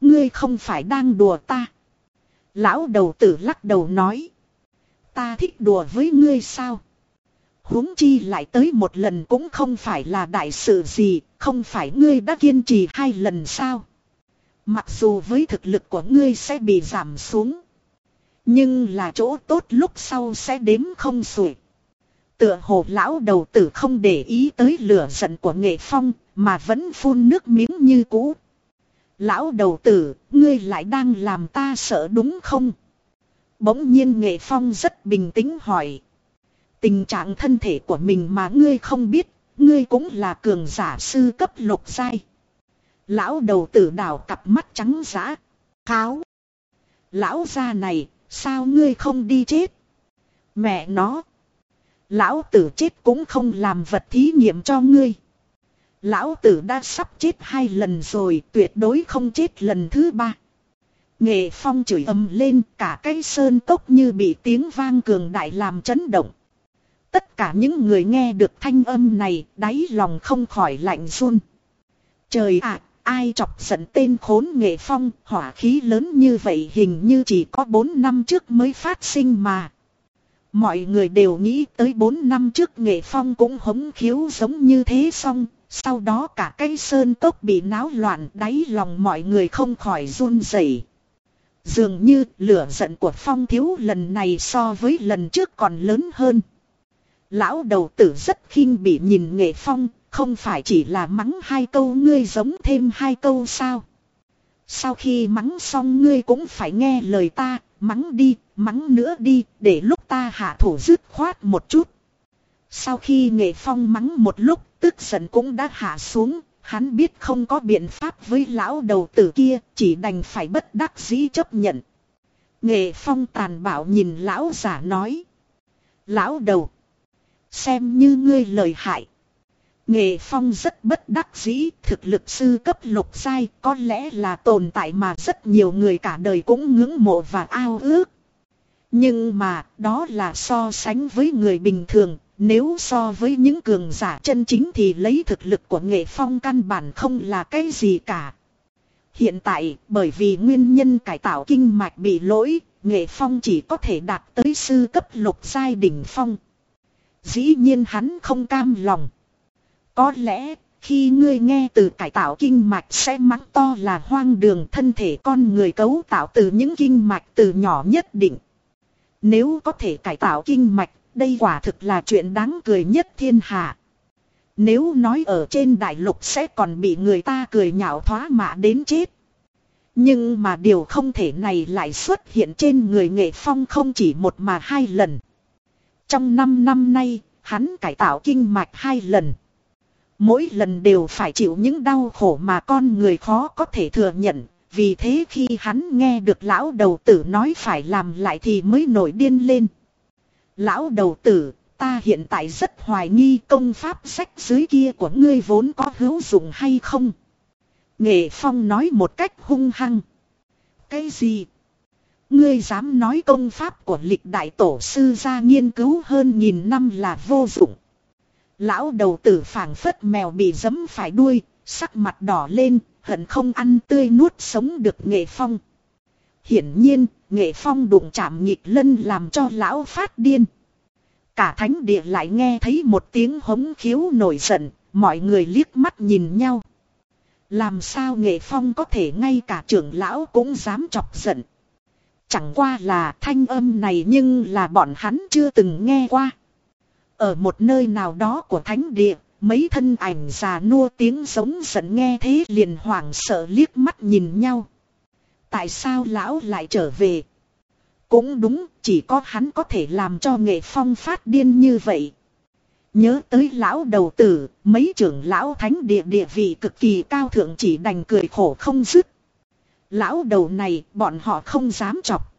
Ngươi không phải đang đùa ta. Lão đầu tử lắc đầu nói. Ta thích đùa với ngươi sao? huống chi lại tới một lần cũng không phải là đại sự gì, không phải ngươi đã kiên trì hai lần sao? Mặc dù với thực lực của ngươi sẽ bị giảm xuống. Nhưng là chỗ tốt lúc sau sẽ đếm không xuể. Tựa hồ lão đầu tử không để ý tới lửa giận của nghệ phong, mà vẫn phun nước miếng như cũ. Lão đầu tử, ngươi lại đang làm ta sợ đúng không? Bỗng nhiên nghệ phong rất bình tĩnh hỏi. Tình trạng thân thể của mình mà ngươi không biết, ngươi cũng là cường giả sư cấp lục giai. Lão đầu tử đảo cặp mắt trắng giã. Kháo. Lão gia này, sao ngươi không đi chết? Mẹ nó. Lão tử chết cũng không làm vật thí nghiệm cho ngươi. Lão tử đã sắp chết hai lần rồi, tuyệt đối không chết lần thứ ba. Nghệ phong chửi ầm lên cả cái sơn cốc như bị tiếng vang cường đại làm chấn động. Tất cả những người nghe được thanh âm này, đáy lòng không khỏi lạnh run. Trời ạ, ai chọc giận tên khốn nghệ phong, hỏa khí lớn như vậy hình như chỉ có 4 năm trước mới phát sinh mà. Mọi người đều nghĩ tới 4 năm trước nghệ phong cũng hống khiếu giống như thế xong, sau đó cả cây sơn tốc bị náo loạn đáy lòng mọi người không khỏi run rẩy. Dường như lửa giận của phong thiếu lần này so với lần trước còn lớn hơn. Lão đầu tử rất khinh bị nhìn nghệ phong, không phải chỉ là mắng hai câu ngươi giống thêm hai câu sao. Sau khi mắng xong ngươi cũng phải nghe lời ta, mắng đi, mắng nữa đi, để lúc ta hạ thủ dứt khoát một chút. Sau khi nghệ phong mắng một lúc, tức giận cũng đã hạ xuống, hắn biết không có biện pháp với lão đầu tử kia, chỉ đành phải bất đắc dĩ chấp nhận. Nghệ phong tàn bạo nhìn lão giả nói. Lão đầu. Xem như ngươi lời hại. Nghệ phong rất bất đắc dĩ, thực lực sư cấp lục sai có lẽ là tồn tại mà rất nhiều người cả đời cũng ngưỡng mộ và ao ước. Nhưng mà, đó là so sánh với người bình thường, nếu so với những cường giả chân chính thì lấy thực lực của nghệ phong căn bản không là cái gì cả. Hiện tại, bởi vì nguyên nhân cải tạo kinh mạch bị lỗi, nghệ phong chỉ có thể đạt tới sư cấp lục giai đỉnh phong. Dĩ nhiên hắn không cam lòng. Có lẽ, khi ngươi nghe từ cải tạo kinh mạch sẽ mắng to là hoang đường thân thể con người cấu tạo từ những kinh mạch từ nhỏ nhất định. Nếu có thể cải tạo kinh mạch, đây quả thực là chuyện đáng cười nhất thiên hạ. Nếu nói ở trên đại lục sẽ còn bị người ta cười nhạo thoá mạ đến chết. Nhưng mà điều không thể này lại xuất hiện trên người nghệ phong không chỉ một mà hai lần. Trong năm năm nay, hắn cải tạo kinh mạch hai lần. Mỗi lần đều phải chịu những đau khổ mà con người khó có thể thừa nhận. Vì thế khi hắn nghe được lão đầu tử nói phải làm lại thì mới nổi điên lên. Lão đầu tử, ta hiện tại rất hoài nghi công pháp sách dưới kia của ngươi vốn có hữu dụng hay không. Nghệ Phong nói một cách hung hăng. Cái gì? Ngươi dám nói công pháp của lịch đại tổ sư ra nghiên cứu hơn nghìn năm là vô dụng. Lão đầu tử phảng phất mèo bị giấm phải đuôi, sắc mặt đỏ lên, hận không ăn tươi nuốt sống được nghệ phong. Hiển nhiên, nghệ phong đụng chạm nhịp lân làm cho lão phát điên. Cả thánh địa lại nghe thấy một tiếng hống khiếu nổi giận, mọi người liếc mắt nhìn nhau. Làm sao nghệ phong có thể ngay cả trưởng lão cũng dám chọc giận. Chẳng qua là thanh âm này nhưng là bọn hắn chưa từng nghe qua. Ở một nơi nào đó của thánh địa, mấy thân ảnh già nua tiếng giống giận nghe thế liền hoảng sợ liếc mắt nhìn nhau. Tại sao lão lại trở về? Cũng đúng, chỉ có hắn có thể làm cho nghệ phong phát điên như vậy. Nhớ tới lão đầu tử, mấy trưởng lão thánh địa địa vị cực kỳ cao thượng chỉ đành cười khổ không dứt. Lão đầu này bọn họ không dám chọc.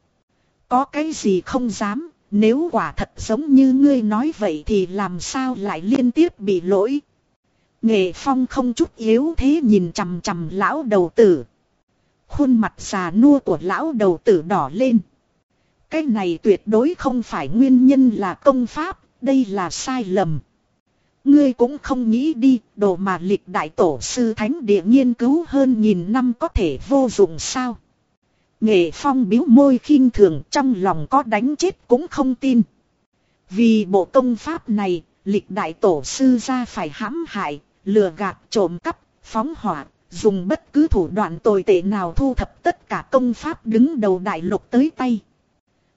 Có cái gì không dám, nếu quả thật giống như ngươi nói vậy thì làm sao lại liên tiếp bị lỗi. Nghệ phong không chút yếu thế nhìn chằm chằm lão đầu tử. Khuôn mặt già nua của lão đầu tử đỏ lên. Cái này tuyệt đối không phải nguyên nhân là công pháp, đây là sai lầm. Ngươi cũng không nghĩ đi, đồ mà lịch đại tổ sư thánh địa nghiên cứu hơn nghìn năm có thể vô dụng sao. Nghệ phong biếu môi khinh thường trong lòng có đánh chết cũng không tin. Vì bộ công pháp này, lịch đại tổ sư ra phải hãm hại, lừa gạt trộm cắp, phóng hỏa, dùng bất cứ thủ đoạn tồi tệ nào thu thập tất cả công pháp đứng đầu đại lục tới tay.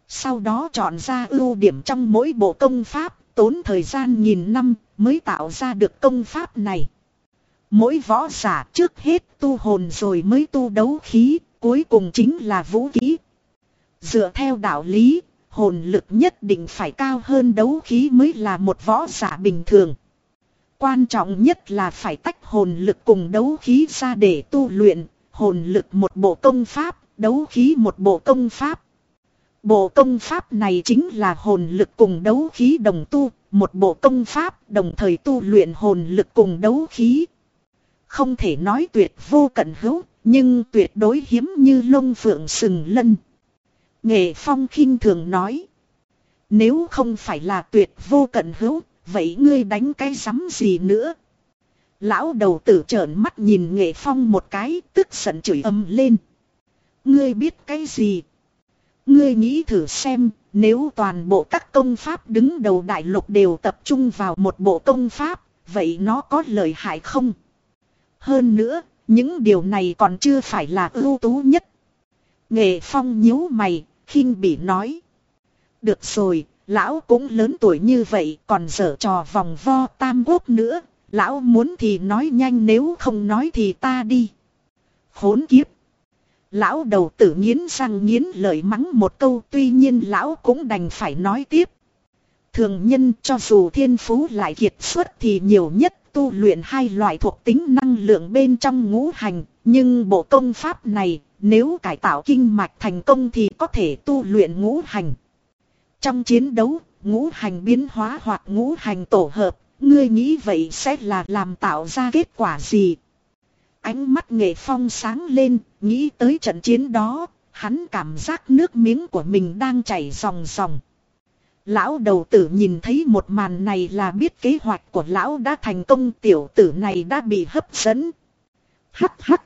Sau đó chọn ra ưu điểm trong mỗi bộ công pháp, tốn thời gian nghìn năm mới tạo ra được công pháp này. Mỗi võ giả trước hết tu hồn rồi mới tu đấu khí, cuối cùng chính là vũ khí. Dựa theo đạo lý, hồn lực nhất định phải cao hơn đấu khí mới là một võ giả bình thường. Quan trọng nhất là phải tách hồn lực cùng đấu khí ra để tu luyện, hồn lực một bộ công pháp, đấu khí một bộ công pháp. Bộ công pháp này chính là hồn lực cùng đấu khí đồng tu, một bộ công pháp đồng thời tu luyện hồn lực cùng đấu khí. Không thể nói tuyệt vô cận hữu, nhưng tuyệt đối hiếm như lông phượng sừng lân. Nghệ Phong khinh thường nói. Nếu không phải là tuyệt vô cận hữu, vậy ngươi đánh cái rắm gì nữa? Lão đầu tử trợn mắt nhìn Nghệ Phong một cái, tức giận chửi âm lên. Ngươi biết cái gì? Ngươi nghĩ thử xem, nếu toàn bộ các công pháp đứng đầu đại lục đều tập trung vào một bộ công pháp, vậy nó có lợi hại không? Hơn nữa, những điều này còn chưa phải là ưu tú nhất. Nghệ Phong nhíu mày, khinh bỉ nói. Được rồi, lão cũng lớn tuổi như vậy còn dở trò vòng vo tam quốc nữa. Lão muốn thì nói nhanh nếu không nói thì ta đi. Khốn kiếp. Lão đầu tử nghiến răng nghiến lời mắng một câu tuy nhiên lão cũng đành phải nói tiếp. Thường nhân cho dù thiên phú lại kiệt xuất thì nhiều nhất tu luyện hai loại thuộc tính năng lượng bên trong ngũ hành, nhưng bộ công pháp này, nếu cải tạo kinh mạch thành công thì có thể tu luyện ngũ hành. Trong chiến đấu, ngũ hành biến hóa hoặc ngũ hành tổ hợp, ngươi nghĩ vậy sẽ là làm tạo ra kết quả gì? Ánh mắt nghệ phong sáng lên, nghĩ tới trận chiến đó, hắn cảm giác nước miếng của mình đang chảy ròng ròng. Lão đầu tử nhìn thấy một màn này là biết kế hoạch của lão đã thành công tiểu tử này đã bị hấp dẫn. Hắc hắc.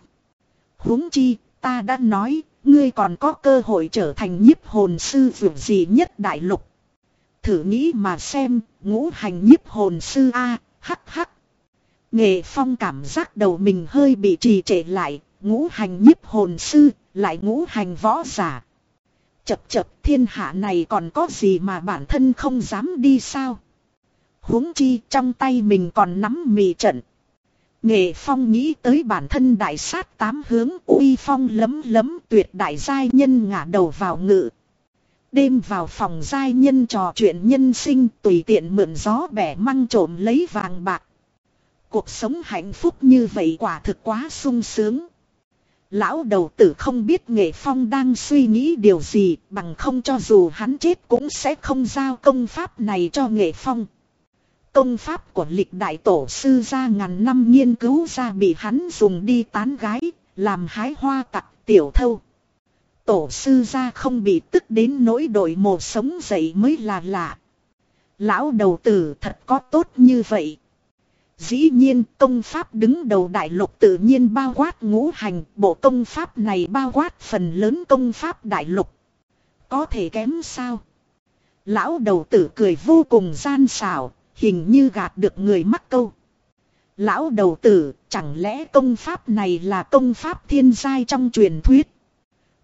huống chi, ta đã nói, ngươi còn có cơ hội trở thành nhiếp hồn sư vượt gì nhất đại lục. Thử nghĩ mà xem, ngũ hành nhiếp hồn sư A, hắc hắc. Nghệ phong cảm giác đầu mình hơi bị trì trệ lại, ngũ hành nhiếp hồn sư, lại ngũ hành võ giả. Chập chập, thiên hạ này còn có gì mà bản thân không dám đi sao? huống chi, trong tay mình còn nắm mì trận. Nghệ phong nghĩ tới bản thân đại sát tám hướng, uy phong lấm lấm, tuyệt đại giai nhân ngả đầu vào ngự. Đêm vào phòng giai nhân trò chuyện nhân sinh, tùy tiện mượn gió bẻ măng trộm lấy vàng bạc. Cuộc sống hạnh phúc như vậy quả thực quá sung sướng. Lão đầu tử không biết nghệ phong đang suy nghĩ điều gì bằng không cho dù hắn chết cũng sẽ không giao công pháp này cho nghệ phong. Công pháp của lịch đại tổ sư ra ngàn năm nghiên cứu ra bị hắn dùng đi tán gái, làm hái hoa tặc tiểu thâu. Tổ sư ra không bị tức đến nỗi đội một sống dậy mới là lạ. Lão đầu tử thật có tốt như vậy. Dĩ nhiên công pháp đứng đầu đại lục tự nhiên bao quát ngũ hành, bộ công pháp này bao quát phần lớn công pháp đại lục. Có thể kém sao? Lão đầu tử cười vô cùng gian xảo, hình như gạt được người mắc câu. Lão đầu tử, chẳng lẽ công pháp này là công pháp thiên giai trong truyền thuyết?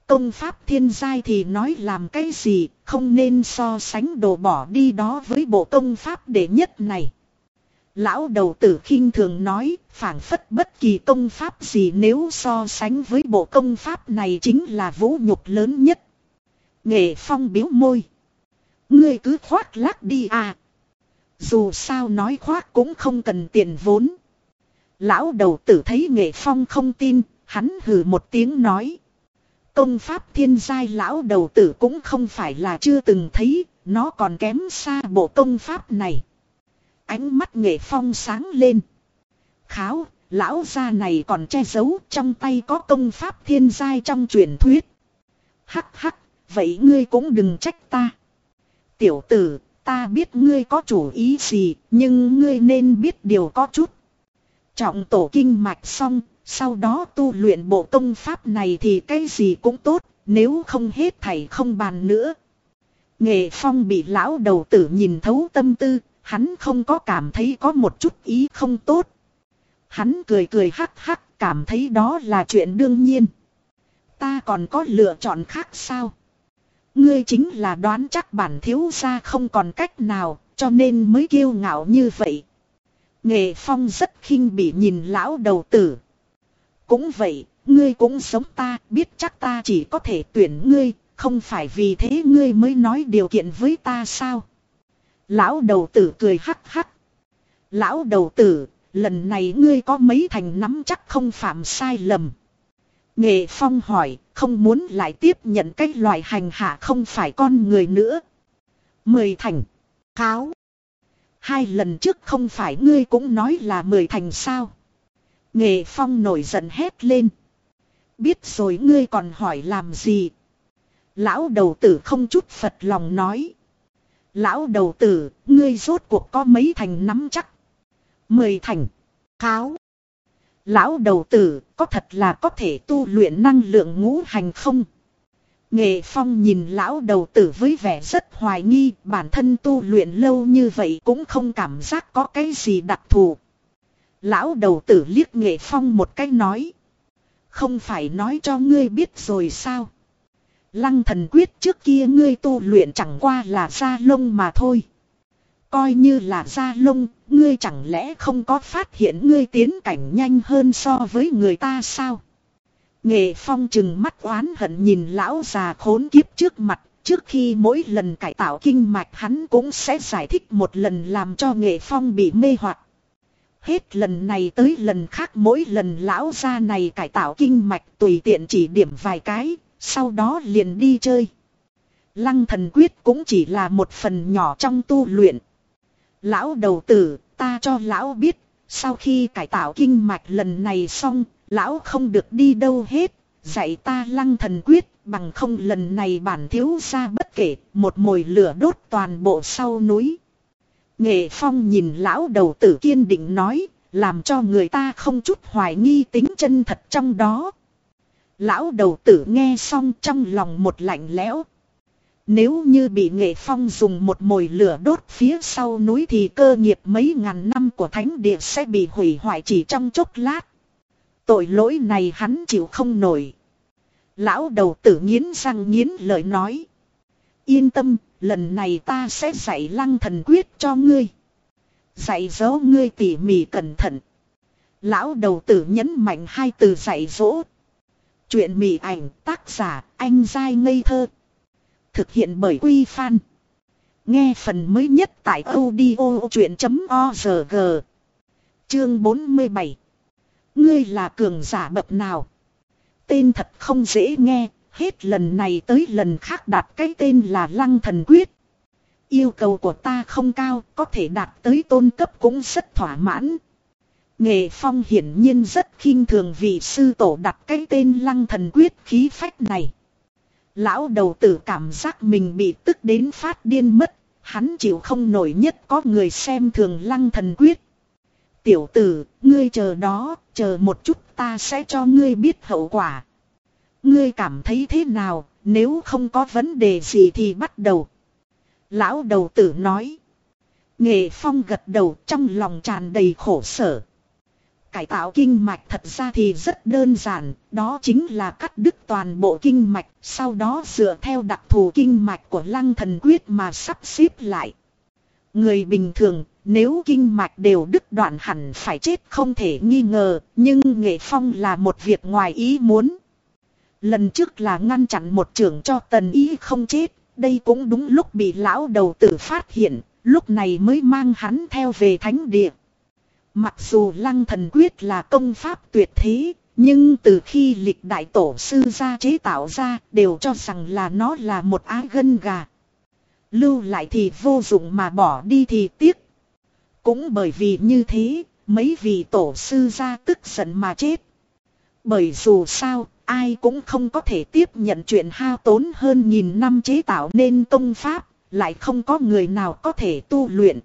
Công pháp thiên giai thì nói làm cái gì, không nên so sánh đồ bỏ đi đó với bộ công pháp đệ nhất này. Lão đầu tử khinh thường nói, phảng phất bất kỳ công pháp gì nếu so sánh với bộ công pháp này chính là vũ nhục lớn nhất. Nghệ phong biếu môi. Ngươi cứ khoác lác đi à. Dù sao nói khoác cũng không cần tiền vốn. Lão đầu tử thấy nghệ phong không tin, hắn hừ một tiếng nói. Công pháp thiên giai lão đầu tử cũng không phải là chưa từng thấy, nó còn kém xa bộ công pháp này. Ánh mắt nghệ phong sáng lên. Kháo, lão gia này còn che giấu trong tay có công pháp thiên giai trong truyền thuyết. Hắc hắc, vậy ngươi cũng đừng trách ta. Tiểu tử, ta biết ngươi có chủ ý gì, nhưng ngươi nên biết điều có chút. Trọng tổ kinh mạch xong, sau đó tu luyện bộ công pháp này thì cái gì cũng tốt, nếu không hết thầy không bàn nữa. Nghệ phong bị lão đầu tử nhìn thấu tâm tư, hắn không có cảm thấy có một chút ý không tốt. Hắn cười cười hắc hắc cảm thấy đó là chuyện đương nhiên. Ta còn có lựa chọn khác sao? Ngươi chính là đoán chắc bản thiếu gia không còn cách nào, cho nên mới kiêu ngạo như vậy. Nghệ Phong rất khinh bị nhìn lão đầu tử. Cũng vậy, ngươi cũng sống ta, biết chắc ta chỉ có thể tuyển ngươi, không phải vì thế ngươi mới nói điều kiện với ta sao? Lão đầu tử cười hắc hắc. Lão đầu tử, lần này ngươi có mấy thành nắm chắc không phạm sai lầm. Nghệ Phong hỏi, không muốn lại tiếp nhận cái loại hành hạ không phải con người nữa. Mười thành. Kháo. Hai lần trước không phải ngươi cũng nói là mười thành sao. Nghệ Phong nổi giận hét lên. Biết rồi ngươi còn hỏi làm gì. Lão đầu tử không chút Phật lòng nói. Lão đầu tử, ngươi rốt cuộc có mấy thành nắm chắc. Mười thành. Kháo. Lão đầu tử, có thật là có thể tu luyện năng lượng ngũ hành không? Nghệ Phong nhìn lão đầu tử với vẻ rất hoài nghi, bản thân tu luyện lâu như vậy cũng không cảm giác có cái gì đặc thù. Lão đầu tử liếc Nghệ Phong một cái nói. Không phải nói cho ngươi biết rồi sao? Lăng thần quyết trước kia ngươi tu luyện chẳng qua là da lông mà thôi. Coi như là da lông, ngươi chẳng lẽ không có phát hiện ngươi tiến cảnh nhanh hơn so với người ta sao? Nghệ phong chừng mắt oán hận nhìn lão già khốn kiếp trước mặt, trước khi mỗi lần cải tạo kinh mạch hắn cũng sẽ giải thích một lần làm cho nghệ phong bị mê hoặc. Hết lần này tới lần khác mỗi lần lão gia này cải tạo kinh mạch tùy tiện chỉ điểm vài cái, sau đó liền đi chơi. Lăng thần quyết cũng chỉ là một phần nhỏ trong tu luyện. Lão đầu tử, ta cho lão biết, sau khi cải tạo kinh mạch lần này xong, lão không được đi đâu hết, dạy ta lăng thần quyết, bằng không lần này bản thiếu ra bất kể, một mồi lửa đốt toàn bộ sau núi. Nghệ Phong nhìn lão đầu tử kiên định nói, làm cho người ta không chút hoài nghi tính chân thật trong đó. Lão đầu tử nghe xong trong lòng một lạnh lẽo. Nếu như bị nghệ phong dùng một mồi lửa đốt phía sau núi thì cơ nghiệp mấy ngàn năm của thánh địa sẽ bị hủy hoại chỉ trong chốc lát. Tội lỗi này hắn chịu không nổi. Lão đầu tử nghiến răng nghiến lời nói. Yên tâm, lần này ta sẽ dạy lăng thần quyết cho ngươi. Dạy dỗ ngươi tỉ mỉ cẩn thận. Lão đầu tử nhấn mạnh hai từ dạy dỗ. Chuyện Mị ảnh tác giả anh dai ngây thơ. Thực hiện bởi Quy Phan. Nghe phần mới nhất tại audio chuyện.org. Chương 47 Ngươi là cường giả bậc nào? Tên thật không dễ nghe, hết lần này tới lần khác đặt cái tên là Lăng Thần Quyết. Yêu cầu của ta không cao, có thể đạt tới tôn cấp cũng rất thỏa mãn. Nghệ Phong hiển nhiên rất khinh thường vị sư tổ đặt cái tên Lăng Thần Quyết khí phách này. Lão đầu tử cảm giác mình bị tức đến phát điên mất, hắn chịu không nổi nhất có người xem thường Lăng Thần Quyết. Tiểu tử, ngươi chờ đó, chờ một chút ta sẽ cho ngươi biết hậu quả. Ngươi cảm thấy thế nào, nếu không có vấn đề gì thì bắt đầu. Lão đầu tử nói. Nghệ phong gật đầu trong lòng tràn đầy khổ sở. Cải tạo kinh mạch thật ra thì rất đơn giản, đó chính là cắt đứt toàn bộ kinh mạch, sau đó dựa theo đặc thù kinh mạch của lăng thần quyết mà sắp xếp lại. Người bình thường, nếu kinh mạch đều đứt đoạn hẳn phải chết không thể nghi ngờ, nhưng nghệ phong là một việc ngoài ý muốn. Lần trước là ngăn chặn một trưởng cho tần ý không chết, đây cũng đúng lúc bị lão đầu tử phát hiện, lúc này mới mang hắn theo về thánh địa. Mặc dù lăng thần quyết là công pháp tuyệt thế, nhưng từ khi lịch đại tổ sư ra chế tạo ra đều cho rằng là nó là một á gân gà. Lưu lại thì vô dụng mà bỏ đi thì tiếc. Cũng bởi vì như thế, mấy vị tổ sư ra tức giận mà chết. Bởi dù sao, ai cũng không có thể tiếp nhận chuyện hao tốn hơn nghìn năm chế tạo nên công pháp, lại không có người nào có thể tu luyện.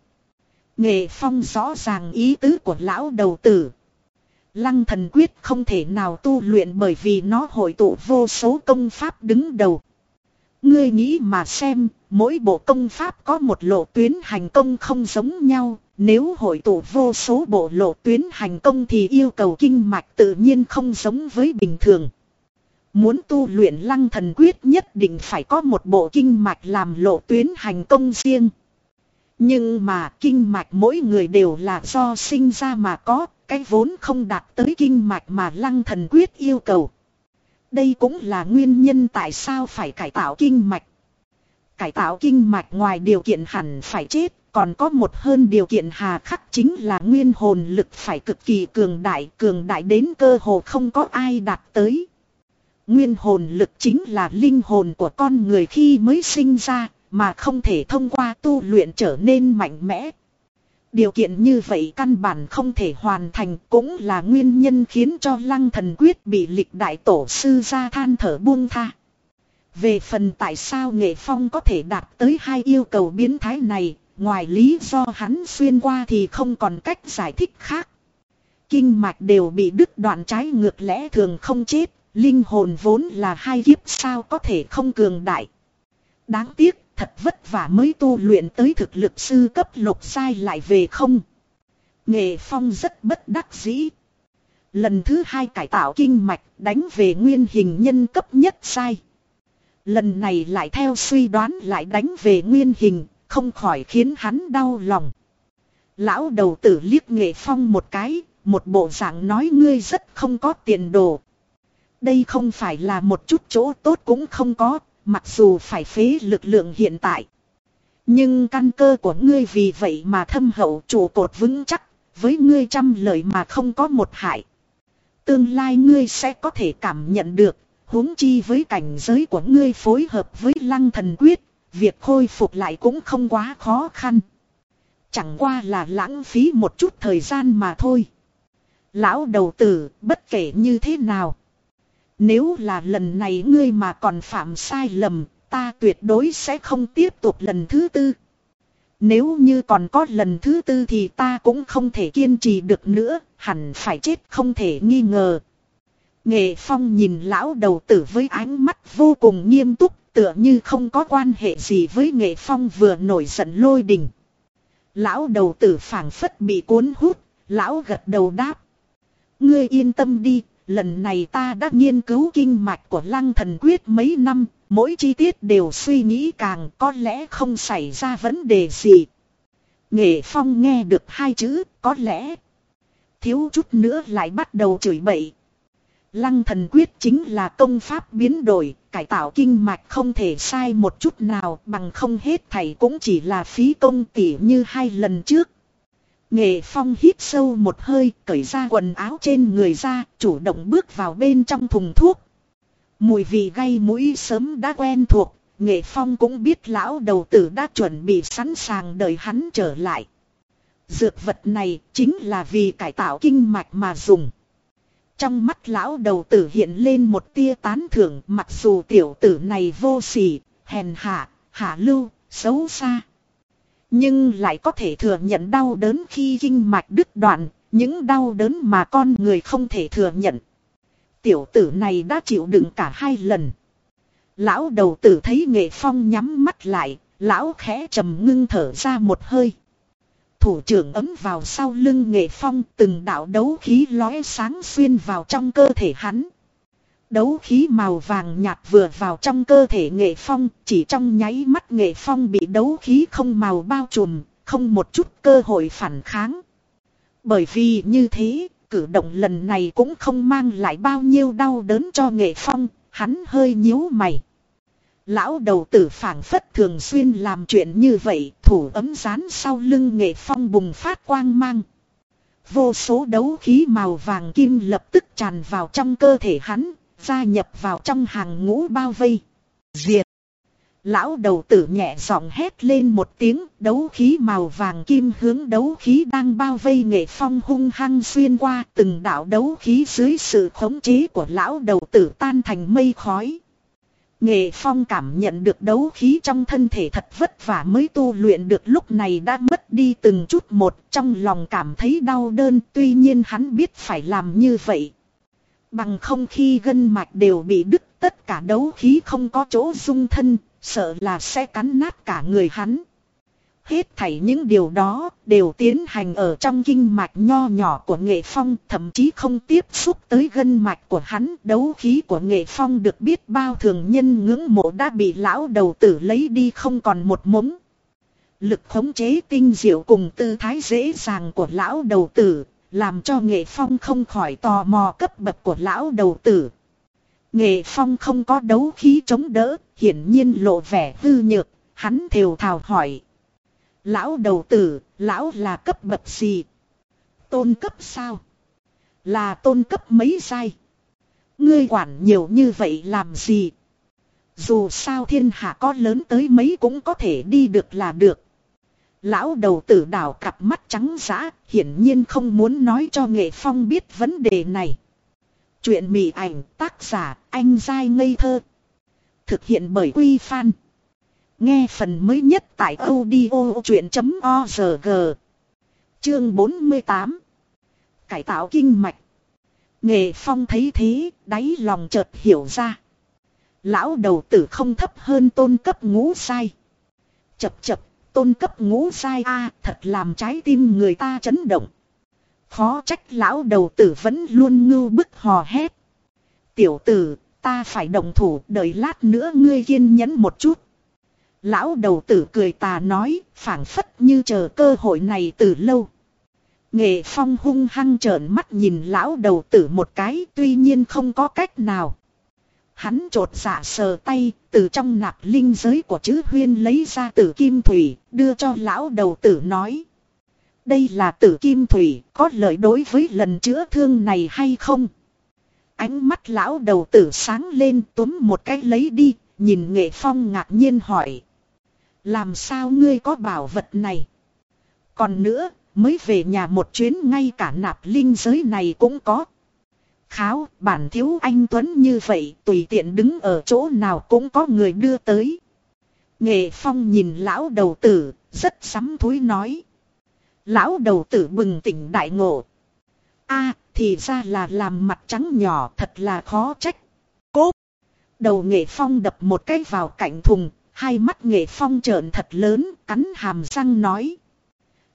Nghệ phong rõ ràng ý tứ của lão đầu tử. Lăng thần quyết không thể nào tu luyện bởi vì nó hội tụ vô số công pháp đứng đầu. Ngươi nghĩ mà xem, mỗi bộ công pháp có một lộ tuyến hành công không giống nhau, nếu hội tụ vô số bộ lộ tuyến hành công thì yêu cầu kinh mạch tự nhiên không giống với bình thường. Muốn tu luyện lăng thần quyết nhất định phải có một bộ kinh mạch làm lộ tuyến hành công riêng. Nhưng mà kinh mạch mỗi người đều là do sinh ra mà có, cái vốn không đạt tới kinh mạch mà lăng thần quyết yêu cầu. Đây cũng là nguyên nhân tại sao phải cải tạo kinh mạch. Cải tạo kinh mạch ngoài điều kiện hẳn phải chết, còn có một hơn điều kiện hà khắc chính là nguyên hồn lực phải cực kỳ cường đại, cường đại đến cơ hồ không có ai đạt tới. Nguyên hồn lực chính là linh hồn của con người khi mới sinh ra, mà không thể thông qua tu luyện trở nên mạnh mẽ. Điều kiện như vậy căn bản không thể hoàn thành cũng là nguyên nhân khiến cho lăng thần quyết bị lịch đại tổ sư ra than thở buông tha. Về phần tại sao nghệ phong có thể đạt tới hai yêu cầu biến thái này, ngoài lý do hắn xuyên qua thì không còn cách giải thích khác. Kinh mạch đều bị đứt đoạn trái ngược lẽ thường không chết, linh hồn vốn là hai kiếp sao có thể không cường đại. Đáng tiếc thật vất vả mới tu luyện tới thực lực sư cấp lục sai lại về không. Nghệ phong rất bất đắc dĩ. Lần thứ hai cải tạo kinh mạch đánh về nguyên hình nhân cấp nhất sai. Lần này lại theo suy đoán lại đánh về nguyên hình, không khỏi khiến hắn đau lòng. Lão đầu tử liếc nghệ phong một cái, một bộ dạng nói ngươi rất không có tiền đồ. Đây không phải là một chút chỗ tốt cũng không có, Mặc dù phải phế lực lượng hiện tại. Nhưng căn cơ của ngươi vì vậy mà thâm hậu trụ cột vững chắc. Với ngươi trăm lời mà không có một hại. Tương lai ngươi sẽ có thể cảm nhận được. huống chi với cảnh giới của ngươi phối hợp với lăng thần quyết. Việc khôi phục lại cũng không quá khó khăn. Chẳng qua là lãng phí một chút thời gian mà thôi. Lão đầu tử, bất kể như thế nào. Nếu là lần này ngươi mà còn phạm sai lầm, ta tuyệt đối sẽ không tiếp tục lần thứ tư. Nếu như còn có lần thứ tư thì ta cũng không thể kiên trì được nữa, hẳn phải chết không thể nghi ngờ. Nghệ Phong nhìn lão đầu tử với ánh mắt vô cùng nghiêm túc, tựa như không có quan hệ gì với Nghệ Phong vừa nổi giận lôi đình. Lão đầu tử phảng phất bị cuốn hút, lão gật đầu đáp. Ngươi yên tâm đi, Lần này ta đã nghiên cứu kinh mạch của lăng thần quyết mấy năm, mỗi chi tiết đều suy nghĩ càng có lẽ không xảy ra vấn đề gì. Nghệ Phong nghe được hai chữ, có lẽ. Thiếu chút nữa lại bắt đầu chửi bậy. Lăng thần quyết chính là công pháp biến đổi, cải tạo kinh mạch không thể sai một chút nào bằng không hết thảy cũng chỉ là phí công tỉ như hai lần trước. Nghệ phong hít sâu một hơi, cởi ra quần áo trên người ra, chủ động bước vào bên trong thùng thuốc. Mùi vị gây mũi sớm đã quen thuộc, nghệ phong cũng biết lão đầu tử đã chuẩn bị sẵn sàng đợi hắn trở lại. Dược vật này chính là vì cải tạo kinh mạch mà dùng. Trong mắt lão đầu tử hiện lên một tia tán thưởng mặc dù tiểu tử này vô sỉ, hèn hạ, hạ lưu, xấu xa. Nhưng lại có thể thừa nhận đau đớn khi kinh mạch đứt đoạn, những đau đớn mà con người không thể thừa nhận. Tiểu tử này đã chịu đựng cả hai lần. Lão đầu tử thấy nghệ phong nhắm mắt lại, lão khẽ trầm ngưng thở ra một hơi. Thủ trưởng ấm vào sau lưng nghệ phong từng đạo đấu khí lóe sáng xuyên vào trong cơ thể hắn. Đấu khí màu vàng nhạt vừa vào trong cơ thể nghệ phong, chỉ trong nháy mắt nghệ phong bị đấu khí không màu bao trùm, không một chút cơ hội phản kháng. Bởi vì như thế, cử động lần này cũng không mang lại bao nhiêu đau đớn cho nghệ phong, hắn hơi nhíu mày. Lão đầu tử phảng phất thường xuyên làm chuyện như vậy, thủ ấm rán sau lưng nghệ phong bùng phát quang mang. Vô số đấu khí màu vàng kim lập tức tràn vào trong cơ thể hắn, gia nhập vào trong hàng ngũ bao vây. Diệt! Lão đầu tử nhẹ giọng hét lên một tiếng, đấu khí màu vàng kim hướng đấu khí đang bao vây nghệ phong hung hăng xuyên qua từng đạo đấu khí dưới sự khống chế của lão đầu tử tan thành mây khói. Nghệ phong cảm nhận được đấu khí trong thân thể thật vất vả mới tu luyện được lúc này đã mất đi từng chút một, trong lòng cảm thấy đau đơn tuy nhiên hắn biết phải làm như vậy. Bằng không khi gân mạch đều bị đứt tất cả đấu khí không có chỗ dung thân, sợ là sẽ cắn nát cả người hắn. Hết thảy những điều đó đều tiến hành ở trong kinh mạch nho nhỏ của nghệ phong, thậm chí không tiếp xúc tới gân mạch của hắn. Đấu khí của nghệ phong được biết bao thường nhân ngưỡng mộ đã bị lão đầu tử lấy đi không còn một mống. Lực khống chế tinh diệu cùng tư thái dễ dàng của lão đầu tử, làm cho nghệ phong không khỏi tò mò cấp bậc của lão đầu tử. Nghệ phong không có đấu khí chống đỡ, hiển nhiên lộ vẻ hư nhược, hắn thều thào hỏi. Lão đầu tử, lão là cấp bậc gì? Tôn cấp sao? Là tôn cấp mấy sai? Ngươi quản nhiều như vậy làm gì? Dù sao thiên hạ có lớn tới mấy cũng có thể đi được là được. Lão đầu tử đảo cặp mắt trắng giã, hiển nhiên không muốn nói cho nghệ phong biết vấn đề này. Chuyện mị ảnh tác giả anh dai ngây thơ. Thực hiện bởi Quy Phan. Nghe phần mới nhất tại audio chuyện.org. Chương 48. Cải tạo kinh mạch. Nghệ phong thấy thế, đáy lòng chợt hiểu ra. Lão đầu tử không thấp hơn tôn cấp ngũ sai. Chập chập, tôn cấp ngũ sai a thật làm trái tim người ta chấn động. Khó trách lão đầu tử vẫn luôn ngưu bức hò hét. Tiểu tử, ta phải đồng thủ đợi lát nữa ngươi kiên nhẫn một chút. Lão đầu tử cười tà nói, phảng phất như chờ cơ hội này từ lâu. Nghệ phong hung hăng trợn mắt nhìn lão đầu tử một cái tuy nhiên không có cách nào. Hắn trột dạ sờ tay, từ trong nạp linh giới của chữ huyên lấy ra tử kim thủy, đưa cho lão đầu tử nói. Đây là tử kim thủy, có lợi đối với lần chữa thương này hay không? Ánh mắt lão đầu tử sáng lên túm một cái lấy đi, nhìn nghệ phong ngạc nhiên hỏi. Làm sao ngươi có bảo vật này? Còn nữa, mới về nhà một chuyến ngay cả nạp linh giới này cũng có. Kháo, bản thiếu anh Tuấn như vậy, tùy tiện đứng ở chỗ nào cũng có người đưa tới. Nghệ Phong nhìn lão đầu tử, rất sắm thúi nói. Lão đầu tử bừng tỉnh đại ngộ. a thì ra là làm mặt trắng nhỏ thật là khó trách. Cốp. Đầu nghệ phong đập một cái vào cạnh thùng, hai mắt nghệ phong trợn thật lớn, cắn hàm răng nói.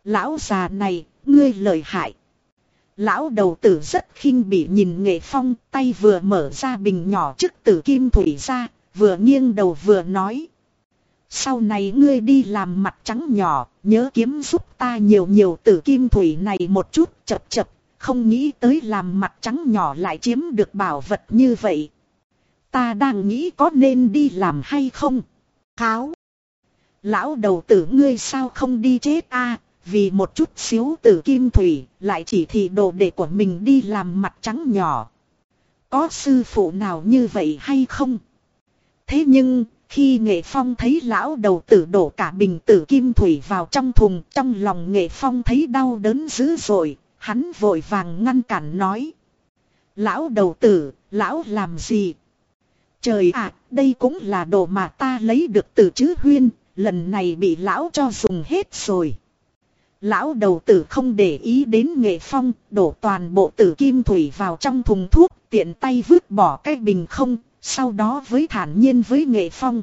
Lão già này, ngươi lợi hại. Lão đầu tử rất khinh bị nhìn nghệ phong, tay vừa mở ra bình nhỏ trước tử kim thủy ra, vừa nghiêng đầu vừa nói. Sau này ngươi đi làm mặt trắng nhỏ, nhớ kiếm giúp ta nhiều nhiều tử kim thủy này một chút chập chập, không nghĩ tới làm mặt trắng nhỏ lại chiếm được bảo vật như vậy. Ta đang nghĩ có nên đi làm hay không? Kháo! Lão đầu tử ngươi sao không đi chết a vì một chút xíu từ kim thủy, lại chỉ thị đồ đệ của mình đi làm mặt trắng nhỏ. Có sư phụ nào như vậy hay không? Thế nhưng, khi nghệ phong thấy lão đầu tử đổ cả bình tử kim thủy vào trong thùng, trong lòng nghệ phong thấy đau đớn dữ dội, hắn vội vàng ngăn cản nói. Lão đầu tử, lão làm gì? Trời ạ, đây cũng là đồ mà ta lấy được từ chữ huyên, lần này bị lão cho dùng hết rồi. Lão đầu tử không để ý đến nghệ phong, đổ toàn bộ tử kim thủy vào trong thùng thuốc, tiện tay vứt bỏ cái bình không, sau đó với thản nhiên với nghệ phong.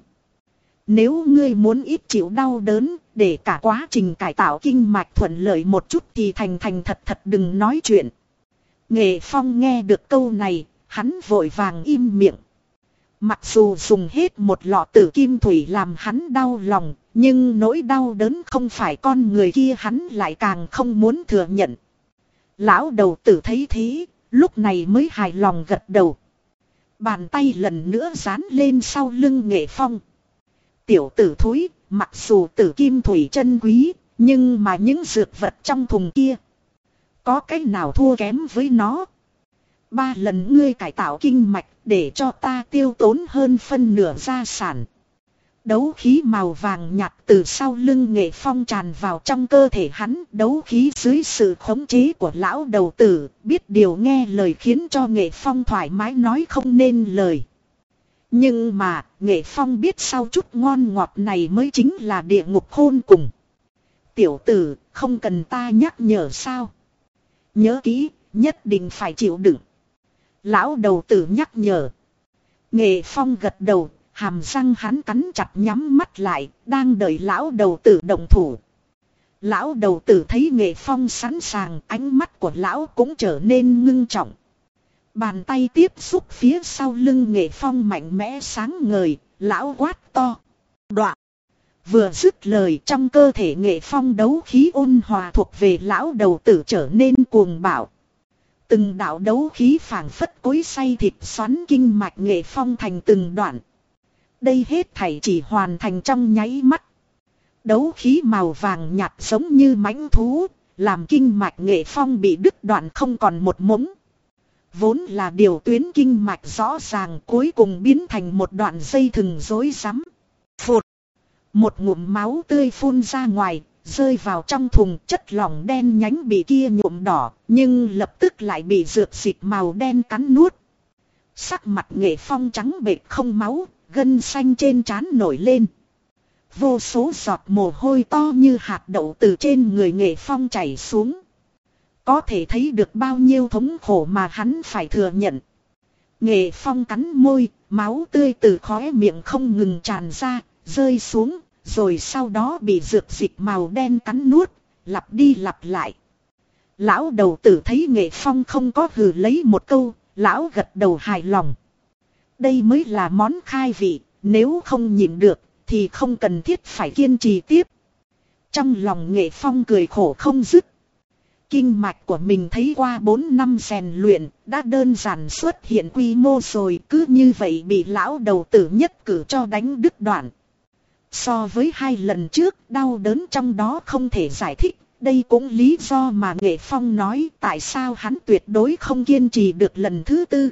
Nếu ngươi muốn ít chịu đau đớn, để cả quá trình cải tạo kinh mạch thuận lợi một chút thì thành thành thật thật đừng nói chuyện. Nghệ phong nghe được câu này, hắn vội vàng im miệng. Mặc dù dùng hết một lọ tử kim thủy làm hắn đau lòng, nhưng nỗi đau đớn không phải con người kia hắn lại càng không muốn thừa nhận. Lão đầu tử thấy thế, lúc này mới hài lòng gật đầu. Bàn tay lần nữa dán lên sau lưng nghệ phong. Tiểu tử thúi, mặc dù tử kim thủy chân quý, nhưng mà những dược vật trong thùng kia. Có cái nào thua kém với nó? Ba lần ngươi cải tạo kinh mạch để cho ta tiêu tốn hơn phân nửa gia sản. Đấu khí màu vàng nhạt từ sau lưng nghệ phong tràn vào trong cơ thể hắn. Đấu khí dưới sự khống chế của lão đầu tử. Biết điều nghe lời khiến cho nghệ phong thoải mái nói không nên lời. Nhưng mà nghệ phong biết sau chút ngon ngọt này mới chính là địa ngục hôn cùng. Tiểu tử không cần ta nhắc nhở sao. Nhớ kỹ nhất định phải chịu đựng. Lão đầu tử nhắc nhở. Nghệ phong gật đầu, hàm răng hắn cắn chặt nhắm mắt lại, đang đợi lão đầu tử động thủ. Lão đầu tử thấy nghệ phong sẵn sàng, ánh mắt của lão cũng trở nên ngưng trọng. Bàn tay tiếp xúc phía sau lưng nghệ phong mạnh mẽ sáng ngời, lão quát to. Đoạn. Vừa dứt lời trong cơ thể nghệ phong đấu khí ôn hòa thuộc về lão đầu tử trở nên cuồng bạo. Từng đạo đấu khí phảng phất cối say thịt xoắn kinh mạch nghệ phong thành từng đoạn. Đây hết thảy chỉ hoàn thành trong nháy mắt. Đấu khí màu vàng nhạt giống như mãnh thú, làm kinh mạch nghệ phong bị đứt đoạn không còn một mống. Vốn là điều tuyến kinh mạch rõ ràng cuối cùng biến thành một đoạn dây thừng rối rắm. Phụt! Một ngụm máu tươi phun ra ngoài, rơi vào trong thùng chất lỏng đen nhánh bị kia nhuộm đỏ, nhưng lập tức lại bị dược xịt màu đen cắn nuốt. Sắc mặt nghệ phong trắng bệch không máu, gân xanh trên trán nổi lên. Vô số giọt mồ hôi to như hạt đậu từ trên người nghệ phong chảy xuống. Có thể thấy được bao nhiêu thống khổ mà hắn phải thừa nhận. Nghệ phong cắn môi, máu tươi từ khóe miệng không ngừng tràn ra, rơi xuống, rồi sau đó bị dược dịch màu đen cắn nuốt, lặp đi lặp lại. Lão đầu tử thấy nghệ phong không có hừ lấy một câu, lão gật đầu hài lòng. Đây mới là món khai vị, nếu không nhịn được, thì không cần thiết phải kiên trì tiếp. Trong lòng nghệ phong cười khổ không dứt. Kinh mạch của mình thấy qua 4 năm rèn luyện, đã đơn giản xuất hiện quy mô rồi cứ như vậy bị lão đầu tử nhất cử cho đánh đứt đoạn. So với hai lần trước, đau đớn trong đó không thể giải thích. Đây cũng lý do mà Nghệ Phong nói tại sao hắn tuyệt đối không kiên trì được lần thứ tư.